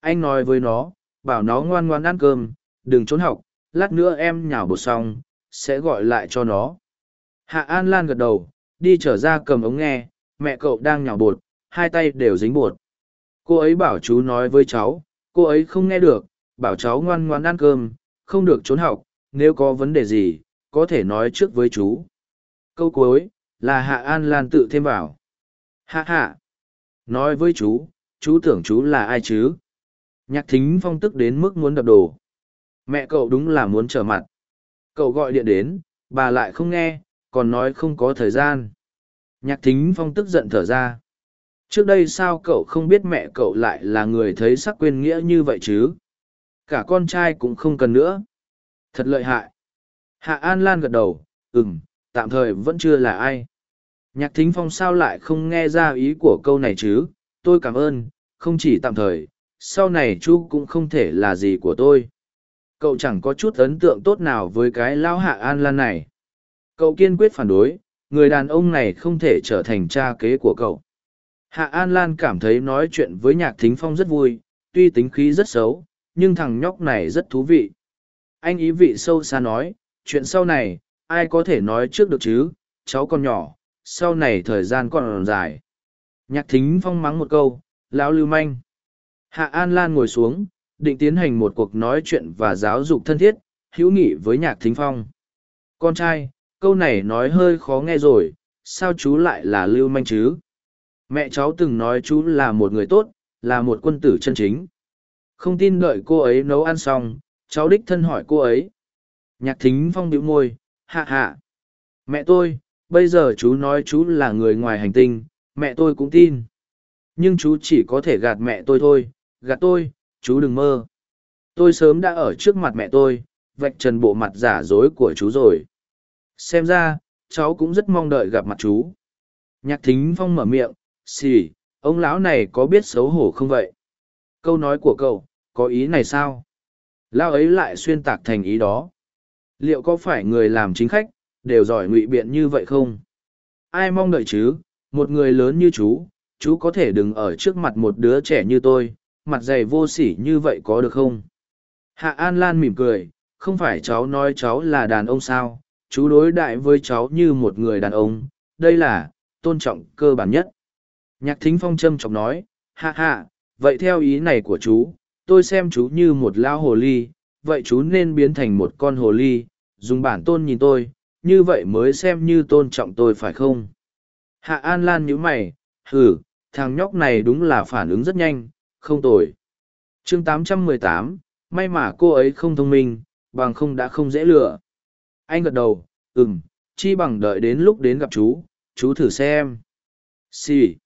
Anh nói với nó, bảo nó ngoan ngoan ăn cơm, đừng trốn học, lát nữa em nhào bột xong sẽ gọi lại cho nó. Hạ an lan gật đầu, đi trở ra cầm ống nghe, mẹ cậu đang nhào bột, hai tay đều dính bột. Cô ấy bảo chú nói với cháu, cô ấy không nghe được, bảo cháu ngoan ngoan ăn cơm, không được trốn học, nếu có vấn đề gì, có thể nói trước với chú. Câu cuối, là hạ an lan tự thêm vào. Hạ hạ, nói với chú chú tưởng chú là ai chứ? Nhạc thính phong tức đến mức muốn đập đồ mẹ cậu đúng là muốn trở mặt cậu gọi điện đến, bà lại không nghe, còn nói không có thời gian. Nhạc thính phong tức giận thở ra. Trước đây sao cậu không biết mẹ cậu lại là người thấy sắc quên nghĩa như vậy chứ? Cả con trai cũng không cần nữa. Thật lợi hại. Hạ an lan gật đầu ừ m tạm thời vẫn chưa là ai. Nhạc thính phong sao lại không nghe ra ý của câu này chứ? Tôi cảm ơn, không chỉ tạm thời, sau này chú cũng không thể là gì của tôi cậu chẳng có chút ấn tượng tốt nào với cái lão hạ an lan này. Cậu kiên quyết phản đối, người đàn ông này không thể trở thành cha kế của cậu. Hạ an lan cảm thấy nói chuyện với nhạc thính phong rất vui, tuy tính khí rất xấu, nhưng thằng nhóc này rất thú vị. Anh ý vị sâu xa nói, chuyện sau này, ai có thể nói trước được chứ? Cháu còn nhỏ, sau này thời gian còn dài. Nhạc thính phong mắng một câu, lão lưu manh. Hạ an lan ngồi xuống định tiến hành một cuộc nói chuyện và giáo dục thân thiết, hữu nghị với nhạc thính phong. Con trai, câu này nói hơi khó nghe rồi, sao chú lại là lưu manh chứ? Mẹ cháu từng nói chú là một người tốt, là một quân tử chân chính. Không tin đợi cô ấy nấu ăn xong, cháu đích thân hỏi cô ấy. Nhạc thính phong bĩu môi, hạ hạ. Mẹ tôi, bây giờ chú nói chú là người ngoài hành tinh, mẹ tôi cũng tin. Nhưng chú chỉ có thể gạt mẹ tôi thôi, gạt tôi chú đừng mơ. Tôi sớm đã ở trước mặt mẹ tôi, vạch trần bộ mặt giả dối của chú rồi. Xem ra, cháu cũng rất mong đợi gặp mặt chú. Nhạc thính phong mở miệng, xì, ông lão này có biết xấu hổ không vậy? Câu nói của cậu, có ý này sao? Lão ấy lại xuyên tạc thành ý đó. Liệu có phải người làm chính khách, đều giỏi ngụy biện như vậy không? Ai mong đợi chứ? Một người lớn như chú chú có thể đừng ở trước mặt một đứa trẻ như tôi mặt dày vô sỉ như vậy có được không? Hạ an lan mỉm cười, không phải cháu nói cháu là đàn ông sao? Chú đối đại với cháu như một người đàn ông, đây là tôn trọng cơ bản nhất. Nhạc thính phong châm chọc nói, hạ hạ, vậy theo ý này của chú, tôi xem chú như một lão hồ ly, vậy chú nên biến thành một con hồ ly, dùng bản tôn nhìn tôi, như vậy mới xem như tôn trọng tôi phải không? Hạ an lan nhíu mày, hừ, thằng nhóc này đúng là phản ứng rất nhanh không tồi. Chương 818, may mà cô ấy không thông minh bằng không đã không dễ lừa. Anh gật đầu ừm chi bằng đợi đến lúc đến gặp chú chú thử xem. Xì、sì.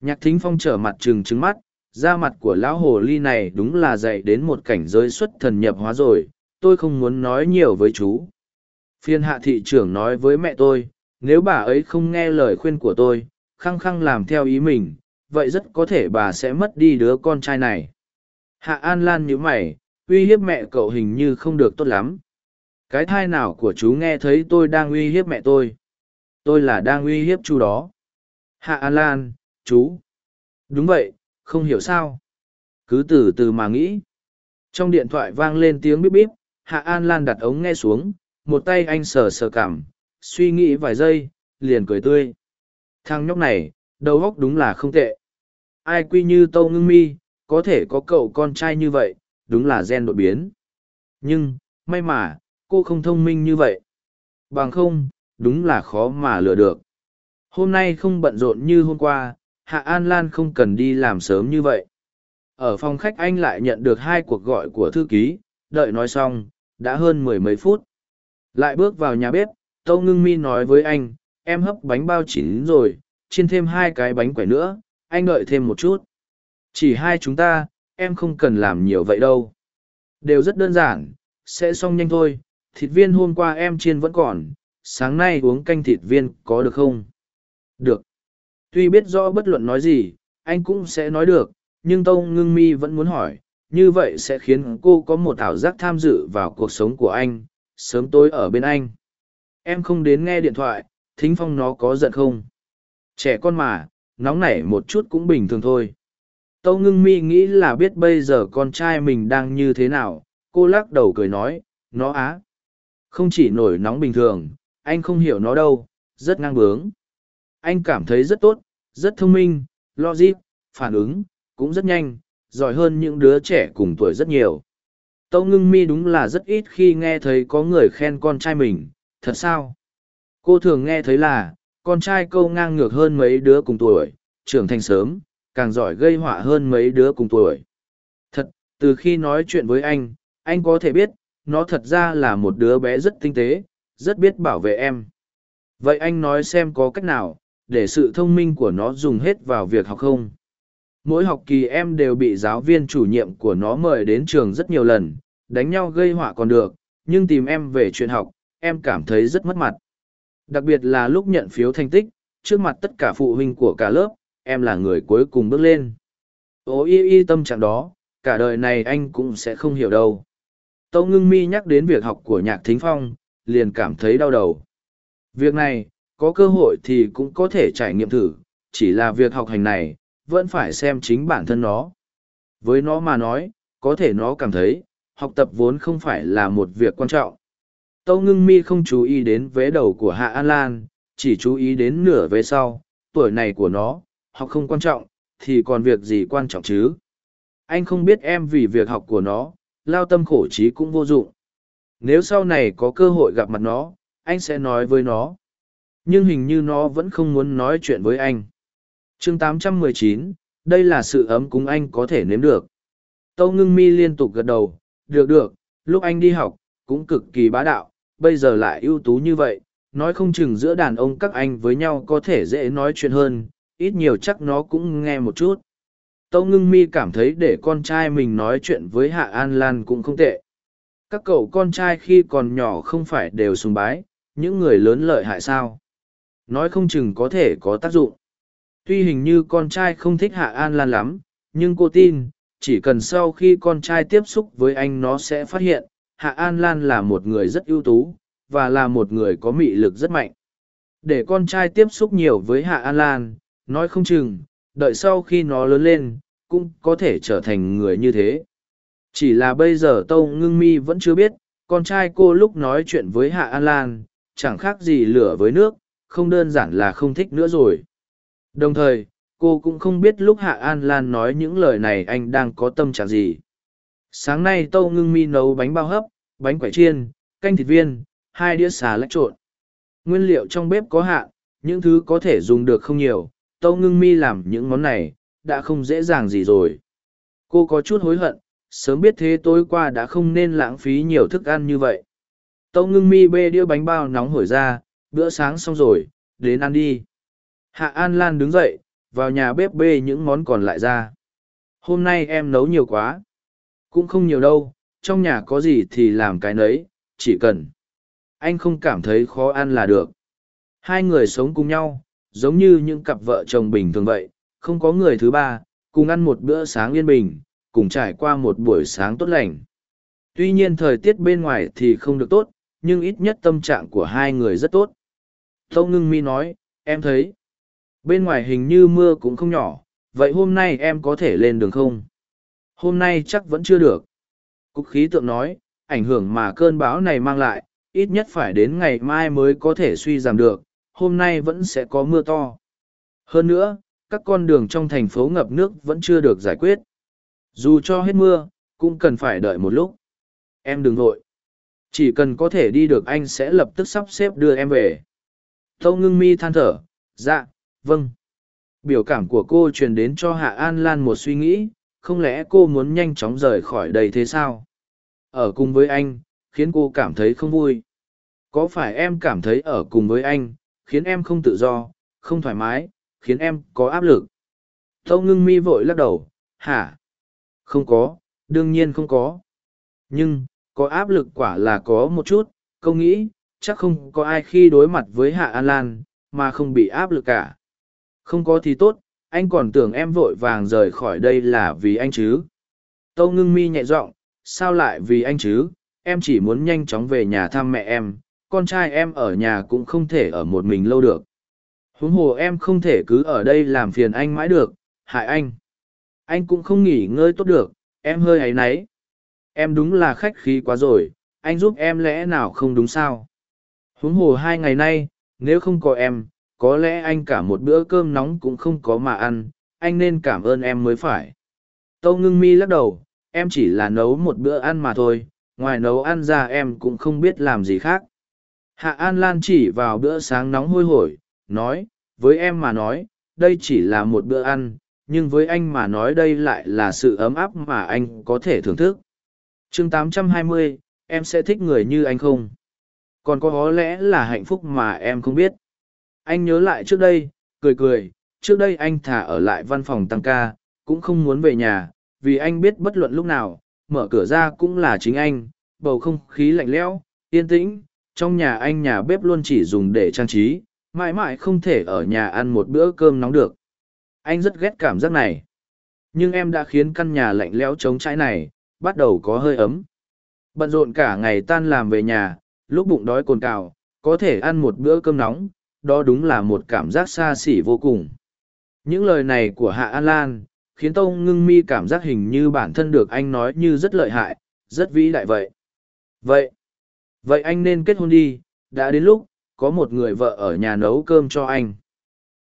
nhạc thính phong trở mặt trừng trứng mắt da mặt của lão hồ ly này đúng là dạy đến một cảnh giới xuất thần nhập hóa rồi tôi không muốn nói nhiều với chú. Phiên hạ thị trưởng nói với mẹ tôi nếu bà ấy không nghe lời khuyên của tôi khăng khăng làm theo ý mình vậy rất có thể bà sẽ mất đi đứa con trai này. Hạ an lan nhíu mày, uy hiếp mẹ cậu hình như không được tốt lắm. Cái thai nào của chú nghe thấy tôi đang uy hiếp mẹ tôi? Tôi là đang uy hiếp chú đó. Hạ an lan, chú. Đúng vậy, không hiểu sao. Cứ từ từ mà nghĩ. Trong điện thoại vang lên tiếng bíp bíp, hạ an lan đặt ống nghe xuống, một tay anh sờ sờ cảm, suy nghĩ vài giây, liền cười tươi. Thằng nhóc này, đầu óc đúng là không tệ ai quy như tâu ngưng mi, có thể có cậu con trai như vậy, đúng là gen đột biến. Nhưng, may mà, cô không thông minh như vậy. Bằng không, đúng là khó mà lừa được. Hôm nay không bận rộn như hôm qua, hạ an lan không cần đi làm sớm như vậy. Ở phòng khách anh lại nhận được hai cuộc gọi của thư ký, đợi nói xong, đã hơn mười mấy phút. Lại bước vào nhà bếp, tâu ngưng mi nói với anh, em hấp bánh bao chín rồi, chiên thêm hai cái bánh quẩy nữa anh đợi thêm một chút. Chỉ hai chúng ta, em không cần làm nhiều vậy đâu. Đều rất đơn giản, sẽ xong nhanh thôi. Thịt viên hôm qua em chiên vẫn còn, sáng nay uống canh thịt viên có được không? Được. Tuy biết rõ bất luận nói gì, anh cũng sẽ nói được, nhưng Tông ngưng mi vẫn muốn hỏi, như vậy sẽ khiến cô có một ảo giác tham dự vào cuộc sống của anh, sớm tối ở bên anh. Em không đến nghe điện thoại, thính phong nó có giận không? Trẻ con mà nóng nảy một chút cũng bình thường thôi Tâu ngưng mi nghĩ là biết bây giờ con trai mình đang như thế nào, cô lắc đầu cười nói, nó á. Không chỉ nổi nóng bình thường, anh không hiểu nó đâu, rất ngang bướng. Anh cảm thấy rất tốt, rất thông minh, logic, phản ứng, cũng rất nhanh, giỏi hơn những đứa trẻ cùng tuổi rất nhiều. Tâu ngưng mi đúng là rất ít khi nghe thấy có người khen con trai mình, thật sao? Cô thường nghe thấy là, con trai câu ngang ngược hơn mấy đứa cùng tuổi, trưởng thành sớm, càng giỏi gây họa hơn mấy đứa cùng tuổi. Thật, từ khi nói chuyện với anh, anh có thể biết, nó thật ra là một đứa bé rất tinh tế, rất biết bảo vệ em. Vậy anh nói xem có cách nào, để sự thông minh của nó dùng hết vào việc học không? Mỗi học kỳ em đều bị giáo viên chủ nhiệm của nó mời đến trường rất nhiều lần, đánh nhau gây họa còn được, nhưng tìm em về chuyện học, em cảm thấy rất mất mặt. Đặc biệt là lúc nhận phiếu thành tích, trước mặt tất cả phụ huynh của cả lớp, em là người cuối cùng bước lên. Ô y y tâm trạng đó, cả đời này anh cũng sẽ không hiểu đâu. Tâu ngưng mi nhắc đến việc học của nhạc thính phong, liền cảm thấy đau đầu. Việc này, có cơ hội thì cũng có thể trải nghiệm thử, chỉ là việc học hành này, vẫn phải xem chính bản thân nó. Với nó mà nói, có thể nó cảm thấy, học tập vốn không phải là một việc quan trọng. Tâu ngưng mi không chú ý đến vế đầu của Hạ An Lan, chỉ chú ý đến nửa vế sau, tuổi này của nó, học không quan trọng, thì còn việc gì quan trọng chứ? Anh không biết em vì việc học của nó, lao tâm khổ trí cũng vô dụng. Nếu sau này có cơ hội gặp mặt nó, anh sẽ nói với nó. Nhưng hình như nó vẫn không muốn nói chuyện với anh. chương 819, đây là sự ấm cúng anh có thể nếm được. Tâu ngưng mi liên tục gật đầu, được được, lúc anh đi học, cũng cực kỳ bá đạo, bây giờ lại ưu tú như vậy, nói không chừng giữa đàn ông các anh với nhau có thể dễ nói chuyện hơn, ít nhiều chắc nó cũng nghe một chút. Tâu ngưng mi cảm thấy để con trai mình nói chuyện với Hạ An Lan cũng không tệ. Các cậu con trai khi còn nhỏ không phải đều sùng bái, những người lớn lợi hại sao. Nói không chừng có thể có tác dụng. Tuy hình như con trai không thích Hạ An Lan lắm, nhưng cô tin, chỉ cần sau khi con trai tiếp xúc với anh nó sẽ phát hiện, Hạ An Lan là một người rất ưu tú, và là một người có mị lực rất mạnh. Để con trai tiếp xúc nhiều với Hạ An Lan, nói không chừng, đợi sau khi nó lớn lên, cũng có thể trở thành người như thế. Chỉ là bây giờ Tâu Ngưng Mi vẫn chưa biết, con trai cô lúc nói chuyện với Hạ An Lan, chẳng khác gì lửa với nước, không đơn giản là không thích nữa rồi. Đồng thời, cô cũng không biết lúc Hạ An Lan nói những lời này anh đang có tâm trạng gì. Sáng nay Tâu Ngưng Mi nấu bánh bao hấp, bánh quẩy chiên, canh thịt viên, hai đĩa xà lách trộn. Nguyên liệu trong bếp có hạn, những thứ có thể dùng được không nhiều, Tâu Ngưng Mi làm những món này, đã không dễ dàng gì rồi. Cô có chút hối hận, sớm biết thế tối qua đã không nên lãng phí nhiều thức ăn như vậy. Tâu ngưng mi bê đĩa bánh bao nóng hổi ra, bữa sáng xong rồi, đến ăn đi. Hạ An Lan đứng dậy, vào nhà bếp bê những món còn lại ra. Hôm nay em nấu nhiều quá. Cũng không nhiều đâu, trong nhà có gì thì làm cái nấy, chỉ cần. Anh không cảm thấy khó ăn là được. Hai người sống cùng nhau, giống như những cặp vợ chồng bình thường vậy, không có người thứ ba, cùng ăn một bữa sáng yên bình, cùng trải qua một buổi sáng tốt lành. Tuy nhiên thời tiết bên ngoài thì không được tốt, nhưng ít nhất tâm trạng của hai người rất tốt. Tâu ngưng mi nói, em thấy, bên ngoài hình như mưa cũng không nhỏ, vậy hôm nay em có thể lên đường không? Hôm nay chắc vẫn chưa được. Cục khí tượng nói, ảnh hưởng mà cơn bão này mang lại, ít nhất phải đến ngày mai mới có thể suy giảm được, hôm nay vẫn sẽ có mưa to. Hơn nữa, các con đường trong thành phố ngập nước vẫn chưa được giải quyết. Dù cho hết mưa, cũng cần phải đợi một lúc. Em đừng vội. Chỉ cần có thể đi được anh sẽ lập tức sắp xếp đưa em về. Tâu ngưng mi than thở, dạ, vâng. Biểu cảm của cô truyền đến cho Hạ An Lan một suy nghĩ, không lẽ cô muốn nhanh chóng rời khỏi đây thế sao? Ở cùng với anh, khiến cô cảm thấy không vui. Có phải em cảm thấy ở cùng với anh, khiến em không tự do, không thoải mái, khiến em có áp lực? Tâu ngưng mi vội lắc đầu, hả? Không có, đương nhiên không có. Nhưng, có áp lực quả là có một chút, câu nghĩ, chắc không có ai khi đối mặt với Hạ An Lan, mà không bị áp lực cả. Không có thì tốt, anh còn tưởng em vội vàng rời khỏi đây là vì anh chứ. Tâu ngưng mi nhẹ giọng sao lại vì anh chứ, em chỉ muốn nhanh chóng về nhà thăm mẹ em, con trai em ở nhà cũng không thể ở một mình lâu được. Huống hồ em không thể cứ ở đây làm phiền anh mãi được, hại anh. anh cũng không nghỉ ngơi tốt được em hơi áy náy em đúng là khách khí quá rồi anh giúp em lẽ nào không đúng sao huống hồ hai ngày nay nếu không có em có lẽ anh cả một bữa cơm nóng cũng không có mà ăn anh nên cảm ơn em mới phải. Tâu ngưng mi lắc đầu em chỉ là nấu một bữa ăn mà thôi ngoài nấu ăn ra em cũng không biết làm gì khác. Hạ an lan chỉ vào bữa sáng nóng hôi hổi nói với em mà nói đây chỉ là một bữa ăn nhưng với anh mà nói đây lại là sự ấm áp mà anh có thể thưởng thức. Chương 820, em sẽ thích người như anh không? Còn có lẽ là hạnh phúc mà em không biết anh nhớ lại trước đây, cười cười, trước đây anh thả ở lại văn phòng tăng ca, cũng không muốn về nhà, vì anh biết bất luận lúc nào, mở cửa ra cũng là chính anh, bầu không khí lạnh lẽo, yên tĩnh, trong nhà anh nhà bếp luôn chỉ dùng để trang trí, mãi mãi không thể ở nhà ăn một bữa cơm nóng được. Anh rất ghét cảm giác này. Nhưng em đã khiến căn nhà lạnh lẽo trống trải này, bắt đầu có hơi ấm. Bận rộn cả ngày tan làm về nhà, lúc bụng đói cồn cào, có thể ăn một bữa cơm nóng đó đúng là một cảm giác xa xỉ vô cùng. Những lời này của hạ an lan khiến Tông ngưng mi cảm giác hình như bản thân được anh nói như rất lợi hại, rất vĩ đại vậy. Vậy vậy anh nên kết hôn đi, đã đến lúc có một người vợ ở nhà nấu cơm cho anh.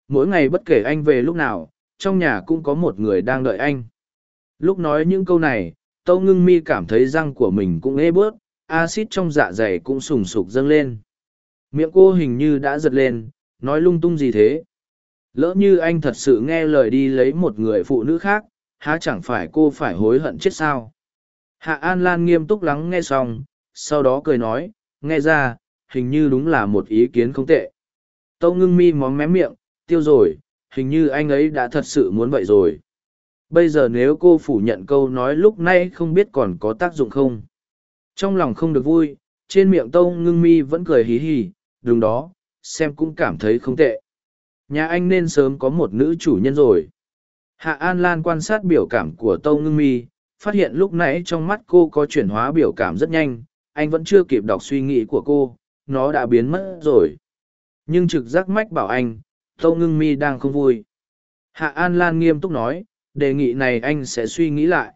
Mỗi ngày bất kể anh về lúc nào, trong nhà cũng có một người đang đợi anh. Lúc nói những câu này, tâu ngưng mi cảm thấy răng của mình cũng ê bớt, axit trong dạ dày cũng sùng sục dâng lên. Miệng cô hình như đã giật lên nói lung tung gì thế? Lỡ như anh thật sự nghe lời đi lấy một người phụ nữ khác, há chẳng phải cô phải hối hận chết sao? Hạ an lan nghiêm túc lắng nghe xong, sau đó cười nói, nghe ra, hình như đúng là một ý kiến không tệ. Tâu ngưng mi móm mém miệng, tiêu rồi, hình như anh ấy đã thật sự muốn vậy rồi. Bây giờ nếu cô phủ nhận câu nói lúc nay không biết còn có tác dụng không? Trong lòng không được vui, trên miệng tâu ngưng mi vẫn cười hí hí đúng đó xem cũng cảm thấy không tệ. Nhà anh nên sớm có một nữ chủ nhân rồi. Hạ an lan quan sát biểu cảm của tâu ngưng mi, phát hiện lúc nãy trong mắt cô có chuyển hóa biểu cảm rất nhanh, anh vẫn chưa kịp đọc suy nghĩ của cô, nó đã biến mất rồi. Nhưng trực giác mách bảo anh, tâu ngưng mi đang không vui. Hạ an lan nghiêm túc nói, đề nghị này anh sẽ suy nghĩ lại.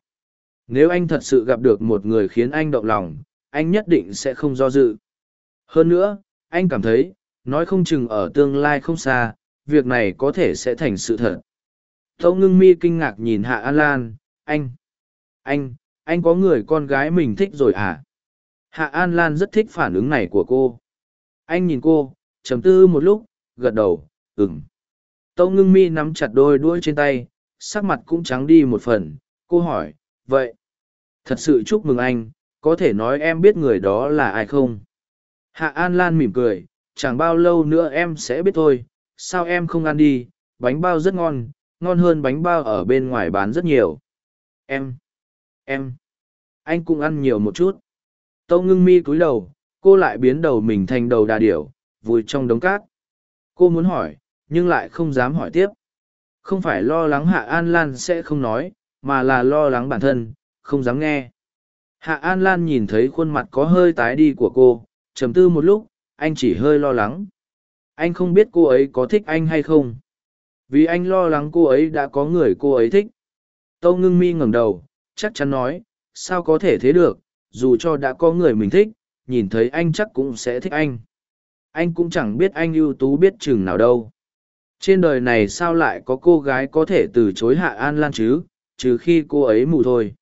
Nếu anh thật sự gặp được một người khiến anh động lòng, anh nhất định sẽ không do dự. Hơn nữa, anh cảm thấy nói không chừng ở tương lai không xa, việc này có thể sẽ thành sự thật. Tâu ngưng mi kinh ngạc nhìn hạ an lan, anh anh anh có người con gái mình thích rồi à? Hạ an lan rất thích phản ứng này của cô. Anh nhìn cô chấm tư một lúc, gật đầu, ừm. tâu ngưng mi nắm chặt đôi đuôi trên tay, sắc mặt cũng trắng đi một phần. Cô hỏi, vậy, thật sự chúc mừng anh, có thể nói em biết người đó là ai không? Hạ an lan mỉm cười chẳng bao lâu nữa em sẽ biết thôi, sao em không ăn đi, bánh bao rất ngon ngon hơn bánh bao ở bên ngoài bán rất nhiều. Em em, anh cũng ăn nhiều một chút. Tâu ngưng mi cúi đầu, cô lại biến đầu mình thành đầu đà điểu, vùi trong đống cát. Cô muốn hỏi, nhưng lại không dám hỏi tiếp. Không phải lo lắng hạ an lan sẽ không nói, mà là lo lắng bản thân, không dám nghe. Hạ an lan nhìn thấy khuôn mặt có hơi tái đi của cô, trầm tư một lúc anh chỉ hơi lo lắng. Anh không biết cô ấy có thích anh hay không. Vì anh lo lắng cô ấy đã có người cô ấy thích. Tâu ngưng mi ngẩng đầu, chắc chắn nói, sao có thể thế được, dù cho đã có người mình thích, nhìn thấy anh chắc cũng sẽ thích anh. Anh cũng chẳng biết anh ưu tú biết chừng nào đâu. Trên đời này sao lại có cô gái có thể từ chối hạ an lan chứ, trừ khi cô ấy mù thôi.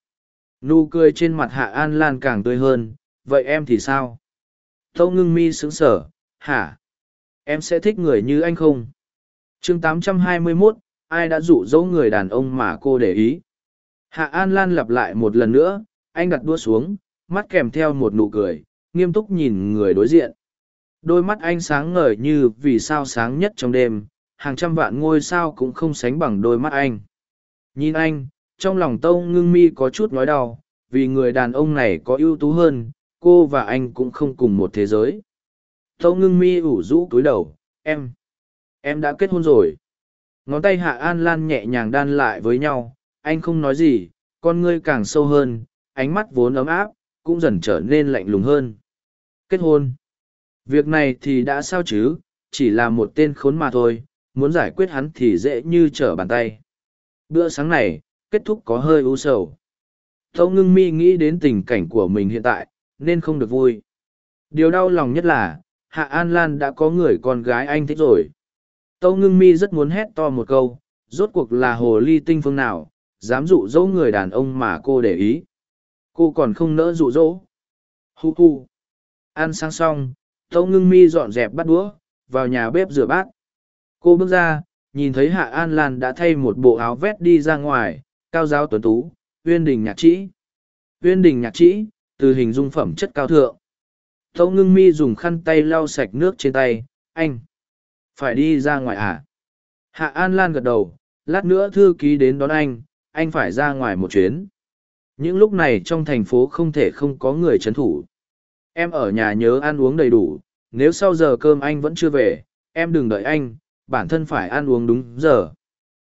Nụ cười trên mặt hạ an lan càng tươi hơn, vậy em thì sao? Tâu ngưng mi sững sở hả? Em sẽ thích người như anh không? Chương 821, ai đã dụ dỗ người đàn ông mà cô để ý? Hạ an lan lặp lại một lần nữa anh đặt đua xuống mắt kèm theo một nụ cười nghiêm túc nhìn người đối diện. Đôi mắt anh sáng ngời như vì sao sáng nhất trong đêm hàng trăm vạn ngôi sao cũng không sánh bằng đôi mắt anh. Nhìn anh trong lòng tâu ngưng mi có chút nói đau vì người đàn ông này có ưu tú hơn cô và anh cũng không cùng một thế giới. Tâu ngưng mi ủ rũ cúi đầu em em đã kết hôn rồi. Ngón tay hạ an lan nhẹ nhàng đan lại với nhau anh không nói gì con ngươi càng sâu hơn ánh mắt vốn ấm áp cũng dần trở nên lạnh lùng hơn. Kết hôn? Việc này thì đã sao chứ? Chỉ là một tên khốn mà thôi muốn giải quyết hắn thì dễ như trở bàn tay. Bữa sáng này kết thúc có hơi u sầu. Tâu ngưng mi nghĩ đến tình cảnh của mình hiện tại, nên không được vui. Điều đau lòng nhất là, Hạ An Lan đã có người con gái anh thích rồi. Tâu ngưng mi rất muốn hét to một câu, rốt cuộc là hồ ly tinh phương nào, dám dụ dỗ người đàn ông mà cô để ý. Cô còn không nỡ dụ dỗ. Hu hu. Ăn sáng xong, Tâu ngưng mi dọn dẹp bắt đũa, vào nhà bếp rửa bát. Cô bước ra, nhìn thấy Hạ An Lan đã thay một bộ áo vét đi ra ngoài, cao giáo tuấn tú, uyên đình nhạc trĩ. Uyên đình nhạc trĩ, từ hình dung phẩm chất cao thượng. Tâu ngưng mi dùng khăn tay lau sạch nước trên tay, anh. Phải đi ra ngoài à? Hạ An Lan gật đầu, lát nữa thư ký đến đón anh, anh phải ra ngoài một chuyến. Những lúc này trong thành phố không thể không có người chấn thủ. Em ở nhà nhớ ăn uống đầy đủ, nếu sau giờ cơm anh vẫn chưa về, em đừng đợi anh, bản thân phải ăn uống đúng giờ.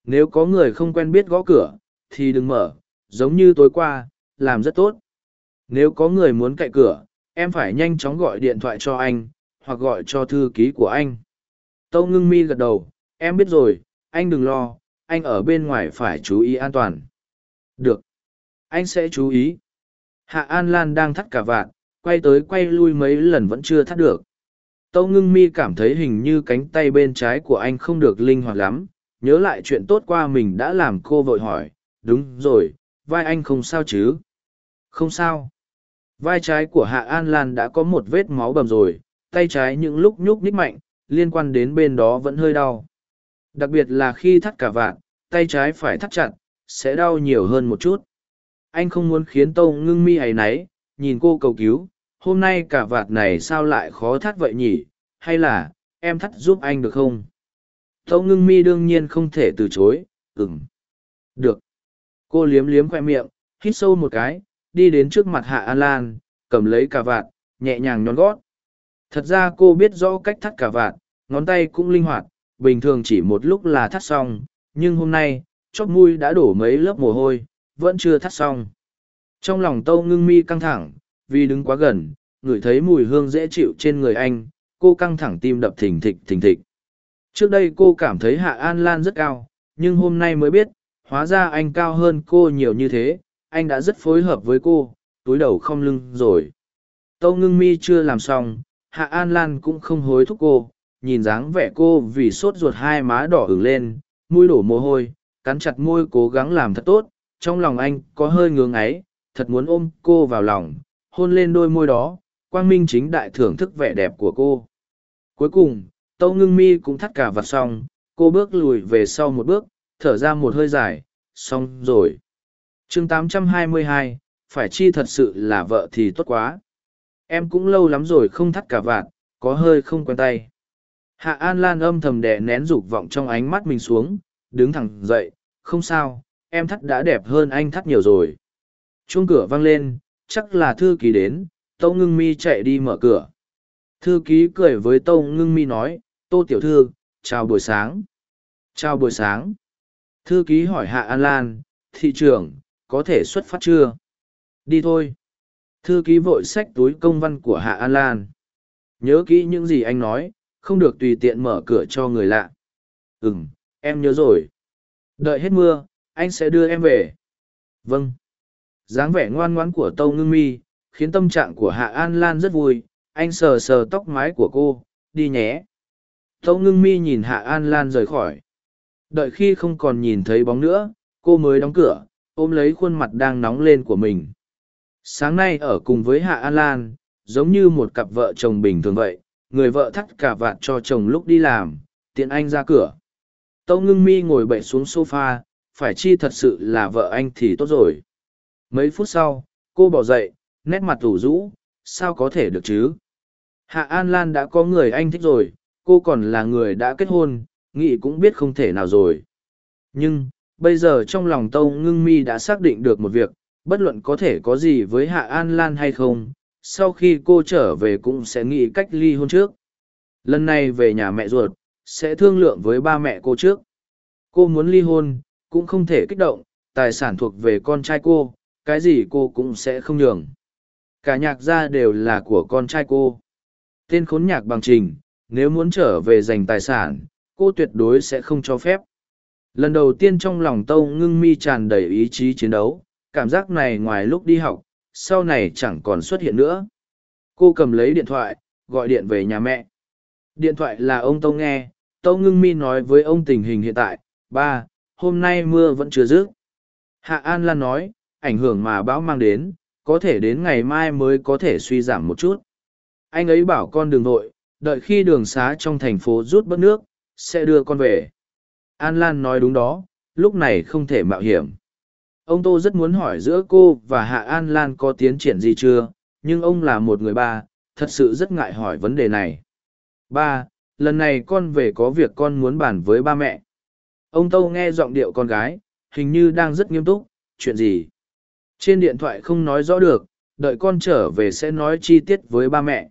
Nếu có người không quen biết gõ cửa, thì đừng mở, giống như tối qua, làm rất tốt. Nếu có người muốn cậy cửa, em phải nhanh chóng gọi điện thoại cho anh, hoặc gọi cho thư ký của anh. Tâu ngưng mi gật đầu, em biết rồi, anh đừng lo, anh ở bên ngoài phải chú ý an toàn. Được. Anh sẽ chú ý. Hạ An Lan đang thắt cả vạt, quay tới quay lui mấy lần vẫn chưa thắt được. Tâu ngưng mi cảm thấy hình như cánh tay bên trái của anh không được linh hoạt lắm, nhớ lại chuyện tốt qua mình đã làm cô vội hỏi, đúng rồi, vai anh không sao chứ? Không sao. Vai trái của Hạ An Lan đã có một vết máu bầm rồi, tay trái những lúc nhúc nhích mạnh, liên quan đến bên đó vẫn hơi đau. Đặc biệt là khi thắt cả vạn, tay trái phải thắt chặt, sẽ đau nhiều hơn một chút. Anh không muốn khiến Tâu ngưng mi ấy náy, nhìn cô cầu cứu, hôm nay cả vạt này sao lại khó thắt vậy nhỉ, hay là, em thắt giúp anh được không? Tâu ngưng mi đương nhiên không thể từ chối, ừm. Được. Cô liếm liếm khoe miệng, hít sâu một cái, đi đến trước mặt Hạ An Lan, cầm lấy cà vạt, nhẹ nhàng nhón gót. Thật ra cô biết rõ cách thắt cà vạt, ngón tay cũng linh hoạt, bình thường chỉ một lúc là thắt xong, nhưng hôm nay, chóp mui đã đổ mấy lớp mồ hôi, vẫn chưa thắt xong. Trong lòng tâu ngưng mi căng thẳng, vì đứng quá gần, ngửi thấy mùi hương dễ chịu trên người anh, cô căng thẳng tim đập thình thịch thình thịch. Trước đây cô cảm thấy Hạ An Lan rất cao, nhưng hôm nay mới biết, hóa ra anh cao hơn cô nhiều như thế, anh đã rất phối hợp với cô, túi đầu không lưng rồi. Tâu ngưng mi chưa làm xong, Hạ An Lan cũng không hối thúc cô, nhìn dáng vẻ cô vì sốt ruột hai má đỏ ửng lên, mũi đổ mồ hôi, cắn chặt môi cố gắng làm thật tốt, trong lòng anh có hơi ngưỡng ấy, thật muốn ôm cô vào lòng, hôn lên đôi môi đó, quang minh chính đại thưởng thức vẻ đẹp của cô. Cuối cùng, Tâu Ngưng Mi cũng thắt cả vặt xong, cô bước lùi về sau một bước, thở ra một hơi dài, xong rồi chương 822, phải chi thật sự là vợ thì tốt quá. Em cũng lâu lắm rồi không thắt cả vạt, có hơi không quen tay. Hạ An Lan âm thầm đè nén dục vọng trong ánh mắt mình xuống, đứng thẳng dậy, không sao, em thắt đã đẹp hơn anh thắt nhiều rồi. Chuông cửa vang lên, chắc là thư ký đến, Tâu Ngưng Mi chạy đi mở cửa. Thư ký cười với Tâu Ngưng Mi nói, Tô Tiểu Thư, chào buổi sáng. Chào buổi sáng. Thư ký hỏi Hạ An Lan, thị trưởng, có thể xuất phát chưa? Đi thôi. Thư ký vội xách túi công văn của Hạ An Lan. Nhớ kỹ những gì anh nói, không được tùy tiện mở cửa cho người lạ. Ừm, em nhớ rồi. Đợi hết mưa, anh sẽ đưa em về. Vâng. dáng vẻ ngoan ngoãn của Tâu Ngưng Mi, khiến tâm trạng của Hạ An Lan rất vui. Anh sờ sờ tóc mái của cô, đi nhé. Tâu Ngưng Mi nhìn Hạ An Lan rời khỏi. Đợi khi không còn nhìn thấy bóng nữa, cô mới đóng cửa, ôm lấy khuôn mặt đang nóng lên của mình. Sáng nay ở cùng với Hạ An Lan, giống như một cặp vợ chồng bình thường vậy, người vợ thắt cả vạt cho chồng lúc đi làm, tiện anh ra cửa. Tâu ngưng mi ngồi bậy xuống sofa, phải chi thật sự là vợ anh thì tốt rồi. Mấy phút sau, cô bỏ dậy, nét mặt ủ rũ, sao có thể được chứ? Hạ An Lan đã có người anh thích rồi, cô còn là người đã kết hôn, nghĩ cũng biết không thể nào rồi. Nhưng, bây giờ trong lòng Tâu Ngưng Mi đã xác định được một việc, bất luận có thể có gì với Hạ An Lan hay không, sau khi cô trở về cũng sẽ nghĩ cách ly hôn trước. Lần này về nhà mẹ ruột, sẽ thương lượng với ba mẹ cô trước. Cô muốn ly hôn, cũng không thể kích động, tài sản thuộc về con trai cô, cái gì cô cũng sẽ không nhường. Cả nhạc gia đều là của con trai cô. Tên khốn nhạc bằng trình, nếu muốn trở về giành tài sản, cô tuyệt đối sẽ không cho phép lần đầu tiên trong lòng tâu ngưng mi tràn đầy ý chí chiến đấu cảm giác này ngoài lúc đi học sau này chẳng còn xuất hiện nữa. Cô cầm lấy điện thoại gọi điện về nhà mẹ. Điện thoại là ông tâu nghe tâu ngưng mi nói với ông tình hình hiện tại ba hôm nay mưa vẫn chưa dứt. Hạ an lan nói ảnh hưởng mà bão mang đến có thể đến ngày mai mới có thể suy giảm một chút. Anh ấy bảo con đường nội, đợi khi đường xá trong thành phố rút bớt nước sẽ đưa con về an lan nói đúng đó, lúc này không thể mạo hiểm. Ông tô rất muốn hỏi giữa cô và hạ an lan có tiến triển gì chưa, nhưng ông là một người ba, thật sự rất ngại hỏi vấn đề này. Ba, lần này con về có việc con muốn bàn với ba mẹ. Ông tô nghe giọng điệu con gái, hình như đang rất nghiêm túc, chuyện gì? Trên điện thoại không nói rõ được, đợi con trở về sẽ nói chi tiết với ba mẹ.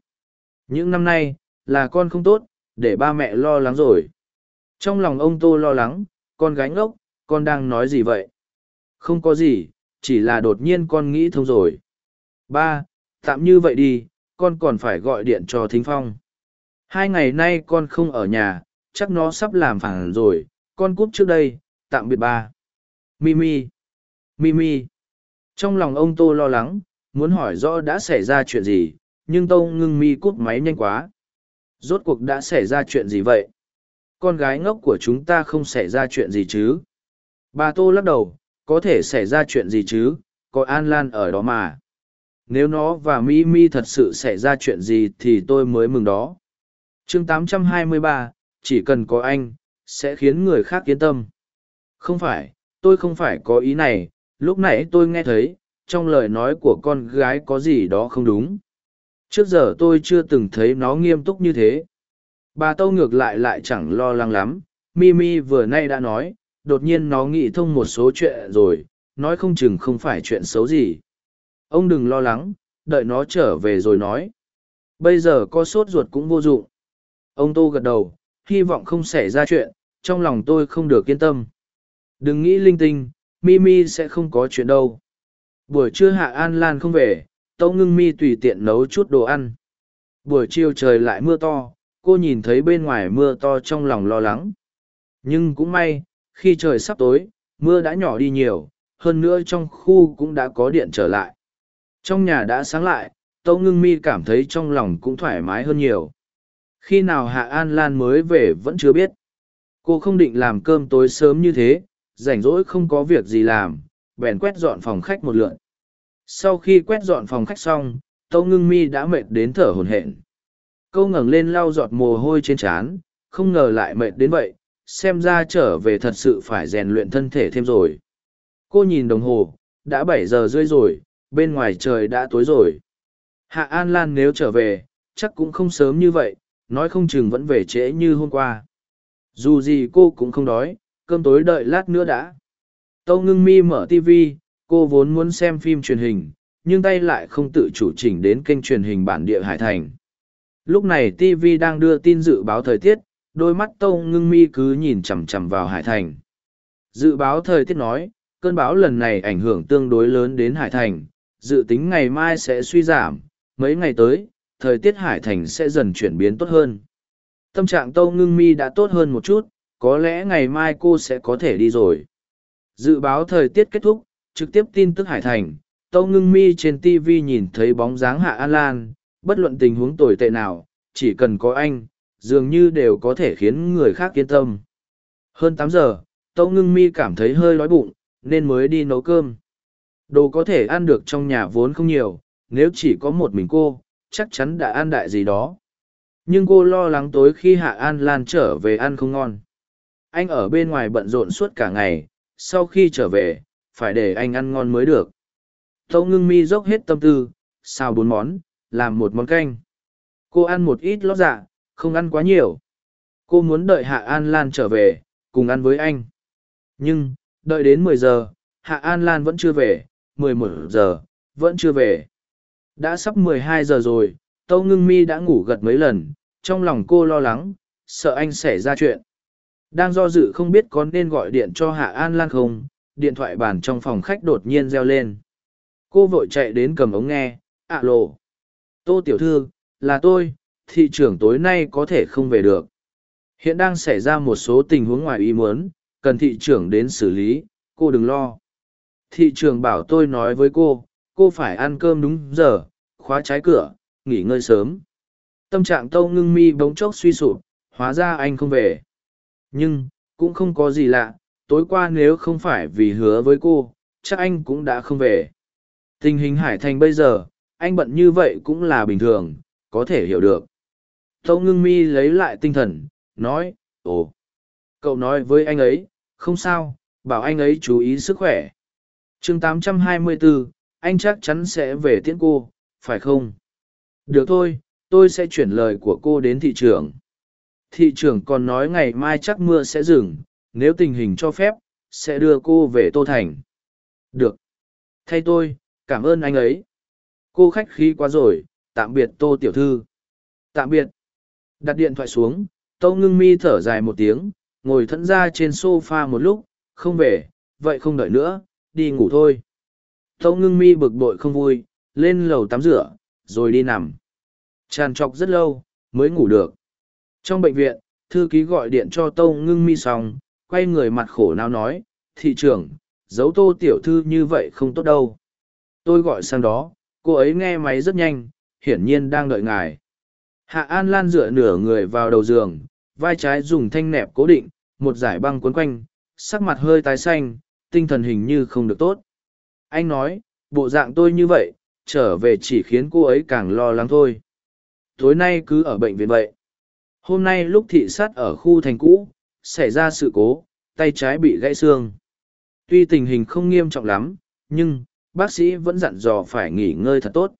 Những năm nay, là con không tốt, để ba mẹ lo lắng rồi trong lòng ông tô lo lắng, con gái ngốc, con đang nói gì vậy? Không có gì, chỉ là đột nhiên con nghĩ thông rồi. Ba, tạm như vậy đi, con còn phải gọi điện cho thính phong. Hai ngày nay con không ở nhà, chắc nó sắp làm phản rồi, con cúp trước đây, tạm biệt ba. Mimi mimi trong lòng ông tô lo lắng, muốn hỏi rõ đã xảy ra chuyện gì, nhưng tâu ngưng mi cúp máy nhanh quá. Rốt cuộc đã xảy ra chuyện gì vậy? Con gái ngốc của chúng ta không xảy ra chuyện gì chứ? Bà tô lắc đầu có thể xảy ra chuyện gì chứ? Có an lan ở đó mà. Nếu nó và mi mi thật sự xảy ra chuyện gì thì tôi mới mừng đó. Chương 823, chỉ cần có anh sẽ khiến người khác yên tâm. Không phải tôi không phải có ý này. Lúc nãy tôi nghe thấy trong lời nói của con gái có gì đó không đúng. Trước giờ tôi chưa từng thấy nó nghiêm túc như thế bà tâu ngược lại lại chẳng lo lắng lắm. Mimi vừa nay đã nói, đột nhiên nó nghĩ thông một số chuyện rồi, nói không chừng không phải chuyện xấu gì. Ông đừng lo lắng, đợi nó trở về rồi nói. Bây giờ có sốt ruột cũng vô dụng. Ông tô gật đầu, hy vọng không xảy ra chuyện, trong lòng tôi không được yên tâm. Đừng nghĩ linh tinh, mimi sẽ không có chuyện đâu. Buổi trưa hạ an lan không về, tâu ngưng mi tùy tiện nấu chút đồ ăn. Buổi chiều trời lại mưa to cô nhìn thấy bên ngoài mưa to trong lòng lo lắng. Nhưng cũng may, khi trời sắp tối, mưa đã nhỏ đi nhiều, hơn nữa trong khu cũng đã có điện trở lại. Trong nhà đã sáng lại, tâu ngưng mi cảm thấy trong lòng cũng thoải mái hơn nhiều. Khi nào hạ an lan mới về vẫn chưa biết. Cô không định làm cơm tối sớm như thế, rảnh rỗi không có việc gì làm, bèn quét dọn phòng khách một lượn. Sau khi quét dọn phòng khách xong, tâu ngưng mi đã mệt đến thở hồn hển câu ngẩng lên lau giọt mồ hôi trên trán, không ngờ lại mệt đến vậy, xem ra trở về thật sự phải rèn luyện thân thể thêm rồi. Cô nhìn đồng hồ, đã bảy giờ rưỡi rồi, bên ngoài trời đã tối rồi. Hạ an lan nếu trở về, chắc cũng không sớm như vậy, nói không chừng vẫn về trễ như hôm qua. Dù gì cô cũng không đói, cơm tối đợi lát nữa đã. Tâu ngưng mi mở tv cô vốn muốn xem phim truyền hình, nhưng tay lại không tự chủ chỉnh đến kênh truyền hình bản địa hải thành lúc này tv đang đưa tin dự báo thời tiết, đôi mắt tâu ngưng mi cứ nhìn chằm chằm vào hải thành. Dự báo thời tiết nói, cơn bão lần này ảnh hưởng tương đối lớn đến hải thành, dự tính ngày mai sẽ suy giảm, mấy ngày tới, thời tiết hải thành sẽ dần chuyển biến tốt hơn. Tâm trạng tâu ngưng mi đã tốt hơn một chút, có lẽ ngày mai cô sẽ có thể đi rồi. Dự báo thời tiết kết thúc, trực tiếp tin tức hải thành, tâu ngưng mi trên tv nhìn thấy bóng dáng hạ an lan bất luận tình huống tồi tệ nào, chỉ cần có anh, dường như đều có thể khiến người khác yên tâm. Hơn tám giờ, tâu ngưng mi cảm thấy hơi đói bụng, nên mới đi nấu cơm. Đồ có thể ăn được trong nhà vốn không nhiều, nếu chỉ có một mình cô, chắc chắn đã ăn đại gì đó. Nhưng cô lo lắng tối khi hạ an lan trở về ăn không ngon. Anh ở bên ngoài bận rộn suốt cả ngày, sau khi trở về, phải để anh ăn ngon mới được. Tâu ngưng mi dốc hết tâm tư, xào bốn món làm một món canh. Cô ăn một ít lót dạ không ăn quá nhiều. Cô muốn đợi hạ an lan trở về, cùng ăn với anh. Nhưng, đợi đến mười giờ, hạ an lan vẫn chưa về. Mười một giờ, vẫn chưa về. Đã sắp mười hai giờ rồi, tâu ngưng mi đã ngủ gật mấy lần. Trong lòng cô lo lắng, sợ anh xảy ra chuyện. Đang do dự không biết có nên gọi điện cho hạ an lan không, điện thoại bàn trong phòng khách đột nhiên reo lên. Cô vội chạy đến cầm ống nghe ạ lộ tô tiểu thư là tôi thị trưởng tối nay có thể không về được hiện đang xảy ra một số tình huống ngoài ý muốn cần thị trưởng đến xử lý, cô đừng lo. Thị trưởng bảo tôi nói với cô, cô phải ăn cơm đúng giờ, khóa trái cửa, nghỉ ngơi sớm. Tâm trạng tâu ngưng mi bỗng chốc suy sụp, hóa ra anh không về. Nhưng, cũng không có gì lạ, tối qua nếu không phải vì hứa với cô, chắc anh cũng đã không về. Tình hình Hải Thành bây giờ, anh bận như vậy cũng là bình thường, có thể hiểu được. Tâu ngưng mi lấy lại tinh thần, nói, ồ, cậu nói với anh ấy, không sao, bảo anh ấy chú ý sức khỏe. chương 824, anh chắc chắn sẽ về tiễn cô, phải không? Được thôi, tôi sẽ chuyển lời của cô đến thị trường. Thị trưởng còn nói ngày mai chắc mưa sẽ dừng, nếu tình hình cho phép, sẽ đưa cô về Tô Thành. Được. Thay tôi, cảm ơn anh ấy. Cô khách khí quá rồi, tạm biệt Tô Tiểu Thư. Tạm biệt. Đặt điện thoại xuống, Tâu ngưng mi thở dài một tiếng, ngồi thẫn ra trên sofa một lúc, không về, vậy không đợi nữa, đi ngủ thôi. Tâu ngưng mi bực bội không vui, lên lầu tắm rửa, rồi đi nằm. Tràn trọc rất lâu, mới ngủ được. Trong bệnh viện, thư ký gọi điện cho Tâu ngưng mi xong, quay người mặt khổ nào nói, thị trưởng, giấu tô tiểu thư như vậy không tốt đâu. Tôi gọi sang đó, cô ấy nghe máy rất nhanh, hiển nhiên đang đợi ngài. Hạ An Lan dựa nửa người vào đầu giường, vai trái dùng thanh nẹp cố định, một giải băng quấn quanh, sắc mặt hơi tái xanh, tinh thần hình như không được tốt. Anh nói, bộ dạng tôi như vậy, trở về chỉ khiến cô ấy càng lo lắng thôi. Tối nay cứ ở bệnh viện vậy. Hôm nay lúc thị sát ở khu thành cũ, xảy ra sự cố, tay trái bị gãy xương. Tuy tình hình không nghiêm trọng lắm, nhưng, bác sĩ vẫn dặn dò phải nghỉ ngơi thật tốt.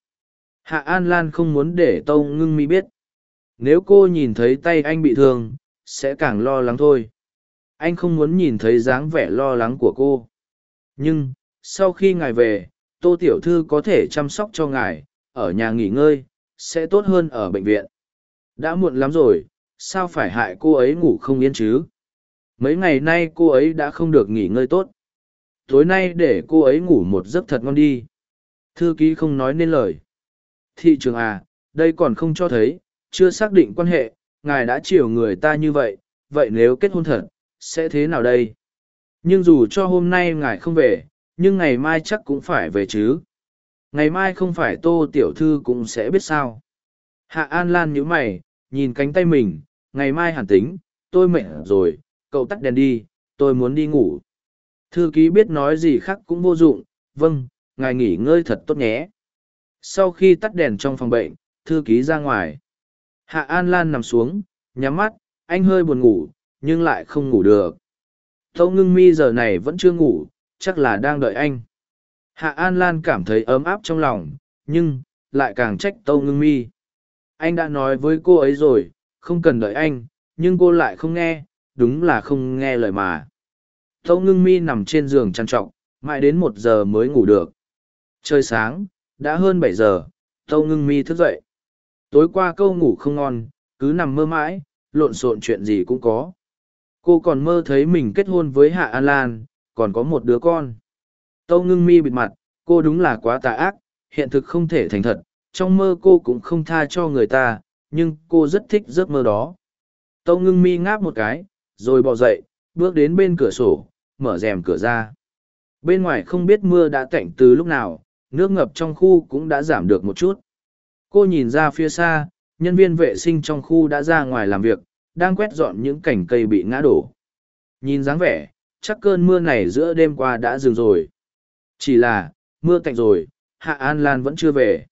Hạ An Lan không muốn để Tâu Ngưng Mi biết. Nếu cô nhìn thấy tay anh bị thương, sẽ càng lo lắng thôi. Anh không muốn nhìn thấy dáng vẻ lo lắng của cô. Nhưng, sau khi ngài về, Tô Tiểu Thư có thể chăm sóc cho ngài, ở nhà nghỉ ngơi, sẽ tốt hơn ở bệnh viện. Đã muộn lắm rồi, sao phải hại cô ấy ngủ không yên chứ? Mấy ngày nay cô ấy đã không được nghỉ ngơi tốt. Tối nay để cô ấy ngủ một giấc thật ngon đi. Thư ký không nói nên lời. Thị trường à, đây còn không cho thấy, chưa xác định quan hệ, ngài đã chiều người ta như vậy, vậy nếu kết hôn thật, sẽ thế nào đây? Nhưng dù cho hôm nay ngài không về, nhưng ngày mai chắc cũng phải về chứ. Ngày mai không phải tô tiểu thư cũng sẽ biết sao. Hạ An Lan nhíu mày, nhìn cánh tay mình, ngày mai hẳn tính, tôi mệt rồi, cậu tắt đèn đi, tôi muốn đi ngủ. Thư ký biết nói gì khác cũng vô dụng, vâng, ngài nghỉ ngơi thật tốt nhé. Sau khi tắt đèn trong phòng bệnh, thư ký ra ngoài. Hạ An Lan nằm xuống, nhắm mắt, anh hơi buồn ngủ, nhưng lại không ngủ được. Tâu ngưng mi giờ này vẫn chưa ngủ, chắc là đang đợi anh. Hạ An Lan cảm thấy ấm áp trong lòng, nhưng, lại càng trách Tâu ngưng mi. Anh đã nói với cô ấy rồi, không cần đợi anh, nhưng cô lại không nghe, đúng là không nghe lời mà. Tâu ngưng mi nằm trên giường trăn trọc, mãi đến một giờ mới ngủ được. Trời sáng, đã hơn bảy giờ, Tâu ngưng mi thức dậy. Tối qua câu ngủ không ngon, cứ nằm mơ mãi, lộn xộn chuyện gì cũng có. Cô còn mơ thấy mình kết hôn với Hạ An Lan, còn có một đứa con. Tâu ngưng mi bịt mặt, cô đúng là quá tà ác, hiện thực không thể thành thật, trong mơ cô cũng không tha cho người ta, nhưng cô rất thích giấc mơ đó. Tâu ngưng mi ngáp một cái, rồi bỏ dậy, bước đến bên cửa sổ, mở rèm cửa ra. Bên ngoài không biết mưa đã tạnh từ lúc nào, nước ngập trong khu cũng đã giảm được một chút. Cô nhìn ra phía xa, nhân viên vệ sinh trong khu đã ra ngoài làm việc, đang quét dọn những cành cây bị ngã đổ. Nhìn dáng vẻ, chắc cơn mưa này giữa đêm qua đã dừng rồi. Chỉ là, mưa tạnh rồi, Hạ An Lan vẫn chưa về.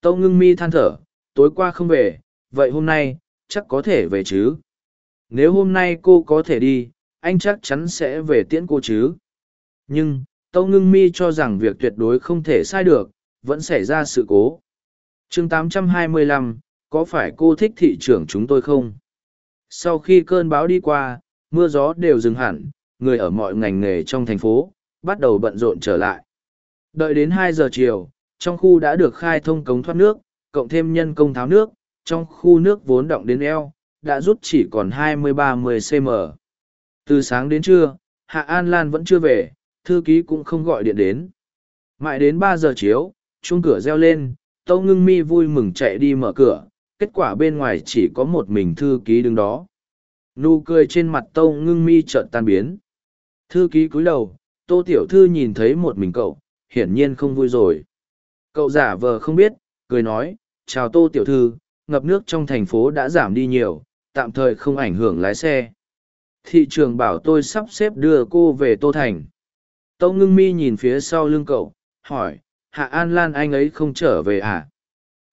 Tâu ngưng mi than thở, tối qua không về, vậy hôm nay, chắc có thể về chứ. Nếu hôm nay cô có thể đi, anh chắc chắn sẽ về tiễn cô chứ. Nhưng, Tâu ngưng mi cho rằng việc tuyệt đối không thể sai được, vẫn xảy ra sự cố chương 825, có phải cô thích thị trưởng chúng tôi không? Sau khi cơn bão đi qua, mưa gió đều dừng hẳn, người ở mọi ngành nghề trong thành phố, bắt đầu bận rộn trở lại. Đợi đến hai giờ chiều, trong khu đã được khai thông cống thoát nước, cộng thêm nhân công tháo nước, trong khu nước vốn động đến eo, đã rút chỉ còn 20-30 cm. Từ sáng đến trưa, Hạ An Lan vẫn chưa về, thư ký cũng không gọi điện đến. Mãi đến ba giờ chiếu, chuông cửa reo lên, tâu ngưng mi vui mừng chạy đi mở cửa kết quả bên ngoài chỉ có một mình thư ký đứng đó nụ cười trên mặt tâu ngưng mi trợn tan biến Thư ký cúi đầu, tô tiểu thư nhìn thấy một mình cậu, hiển nhiên không vui rồi. Cậu giả vờ không biết, cười nói, chào tô tiểu thư, ngập nước trong thành phố đã giảm đi nhiều, tạm thời không ảnh hưởng lái xe. Thị trường bảo tôi sắp xếp đưa cô về Tô Thành. Tâu ngưng mi nhìn phía sau lưng cậu, hỏi, Hạ An Lan anh ấy không trở về à?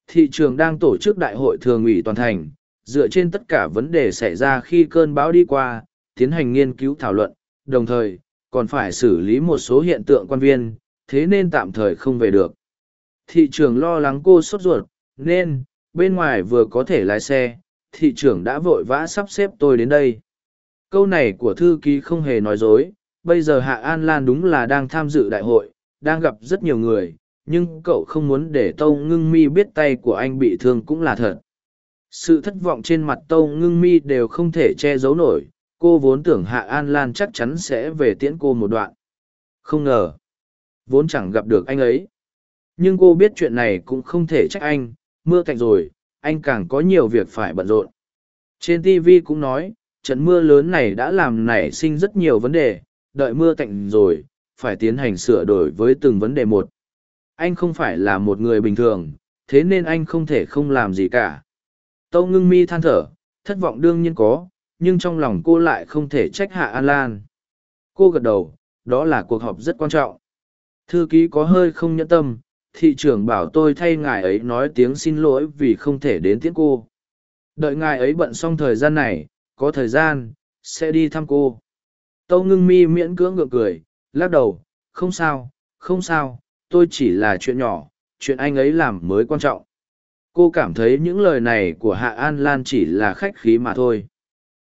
Thị trường đang tổ chức đại hội thường ủy toàn thành, dựa trên tất cả vấn đề xảy ra khi cơn bão đi qua, tiến hành nghiên cứu thảo luận, đồng thời, còn phải xử lý một số hiện tượng quan viên, thế nên tạm thời không về được. Thị trường lo lắng cô sốt ruột, nên, bên ngoài vừa có thể lái xe, thị trưởng đã vội vã sắp xếp tôi đến đây. Câu này của thư ký không hề nói dối, bây giờ Hạ An Lan đúng là đang tham dự đại hội, đang gặp rất nhiều người, nhưng cậu không muốn để Tâu Ngưng Mi biết tay của anh bị thương cũng là thật. Sự thất vọng trên mặt Tâu Ngưng Mi đều không thể che giấu nổi, cô vốn tưởng Hạ An Lan chắc chắn sẽ về tiễn cô một đoạn. Không ngờ, vốn chẳng gặp được anh ấy. Nhưng cô biết chuyện này cũng không thể trách anh, mưa cạnh rồi, anh càng có nhiều việc phải bận rộn. Trên TV cũng nói, trận mưa lớn này đã làm nảy sinh rất nhiều vấn đề, đợi mưa tạnh rồi, phải tiến hành sửa đổi với từng vấn đề một. Anh không phải là một người bình thường, thế nên anh không thể không làm gì cả. Tâu ngưng mi than thở, thất vọng đương nhiên có, nhưng trong lòng cô lại không thể trách hạ An Lan. Cô gật đầu, đó là cuộc họp rất quan trọng. Thư ký có hơi không nhẫn tâm, thị trưởng bảo tôi thay ngài ấy nói tiếng xin lỗi vì không thể đến tiễn cô. Đợi ngài ấy bận xong thời gian này, có thời gian, sẽ đi thăm cô. Tâu ngưng mi miễn cưỡng ngượng cười, lắc đầu, không sao, không sao, tôi chỉ là chuyện nhỏ, chuyện anh ấy làm mới quan trọng. Cô cảm thấy những lời này của Hạ An Lan chỉ là khách khí mà thôi.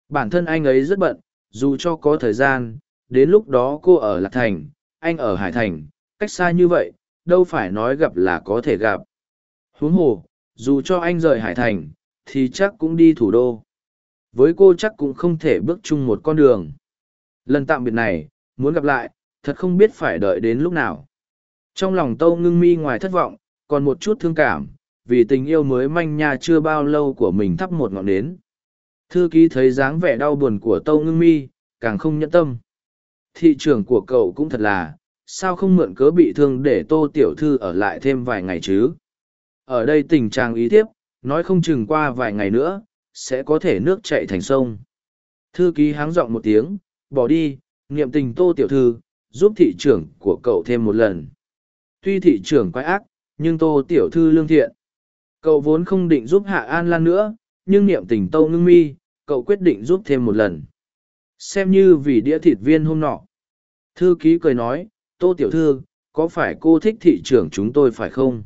Bản thân anh ấy rất bận, dù cho có thời gian, đến lúc đó cô ở Lạc Thành, anh ở Hải Thành, cách xa như vậy, đâu phải nói gặp là có thể gặp. Huống hồ, dù cho anh rời Hải Thành, thì chắc cũng đi thủ đô với cô chắc cũng không thể bước chung một con đường. Lần tạm biệt này, muốn gặp lại, thật không biết phải đợi đến lúc nào. Trong lòng tâu ngưng mi ngoài thất vọng, còn một chút thương cảm, vì tình yêu mới manh nha chưa bao lâu của mình thắp một ngọn nến. Thư ký thấy dáng vẻ đau buồn của tâu ngưng mi, càng không nhẫn tâm. Thị trường của cậu cũng thật là, sao không mượn cớ bị thương để tô tiểu thư ở lại thêm vài ngày chứ? Ở đây tình trạng ý tiếp nói không chừng qua vài ngày nữa sẽ có thể nước chạy thành sông. Thư ký háng giọng một tiếng, bỏ đi, niệm tình tô tiểu thư, giúp thị trưởng của cậu thêm một lần. Tuy thị trưởng quái ác, nhưng tô tiểu thư lương thiện. Cậu vốn không định giúp Hạ An Lan nữa, nhưng niệm tình tô ngưng mi, cậu quyết định giúp thêm một lần. Xem như vì đĩa thịt viên hôm nọ. Thư ký cười nói, tô tiểu thư, có phải cô thích thị trưởng chúng tôi phải không?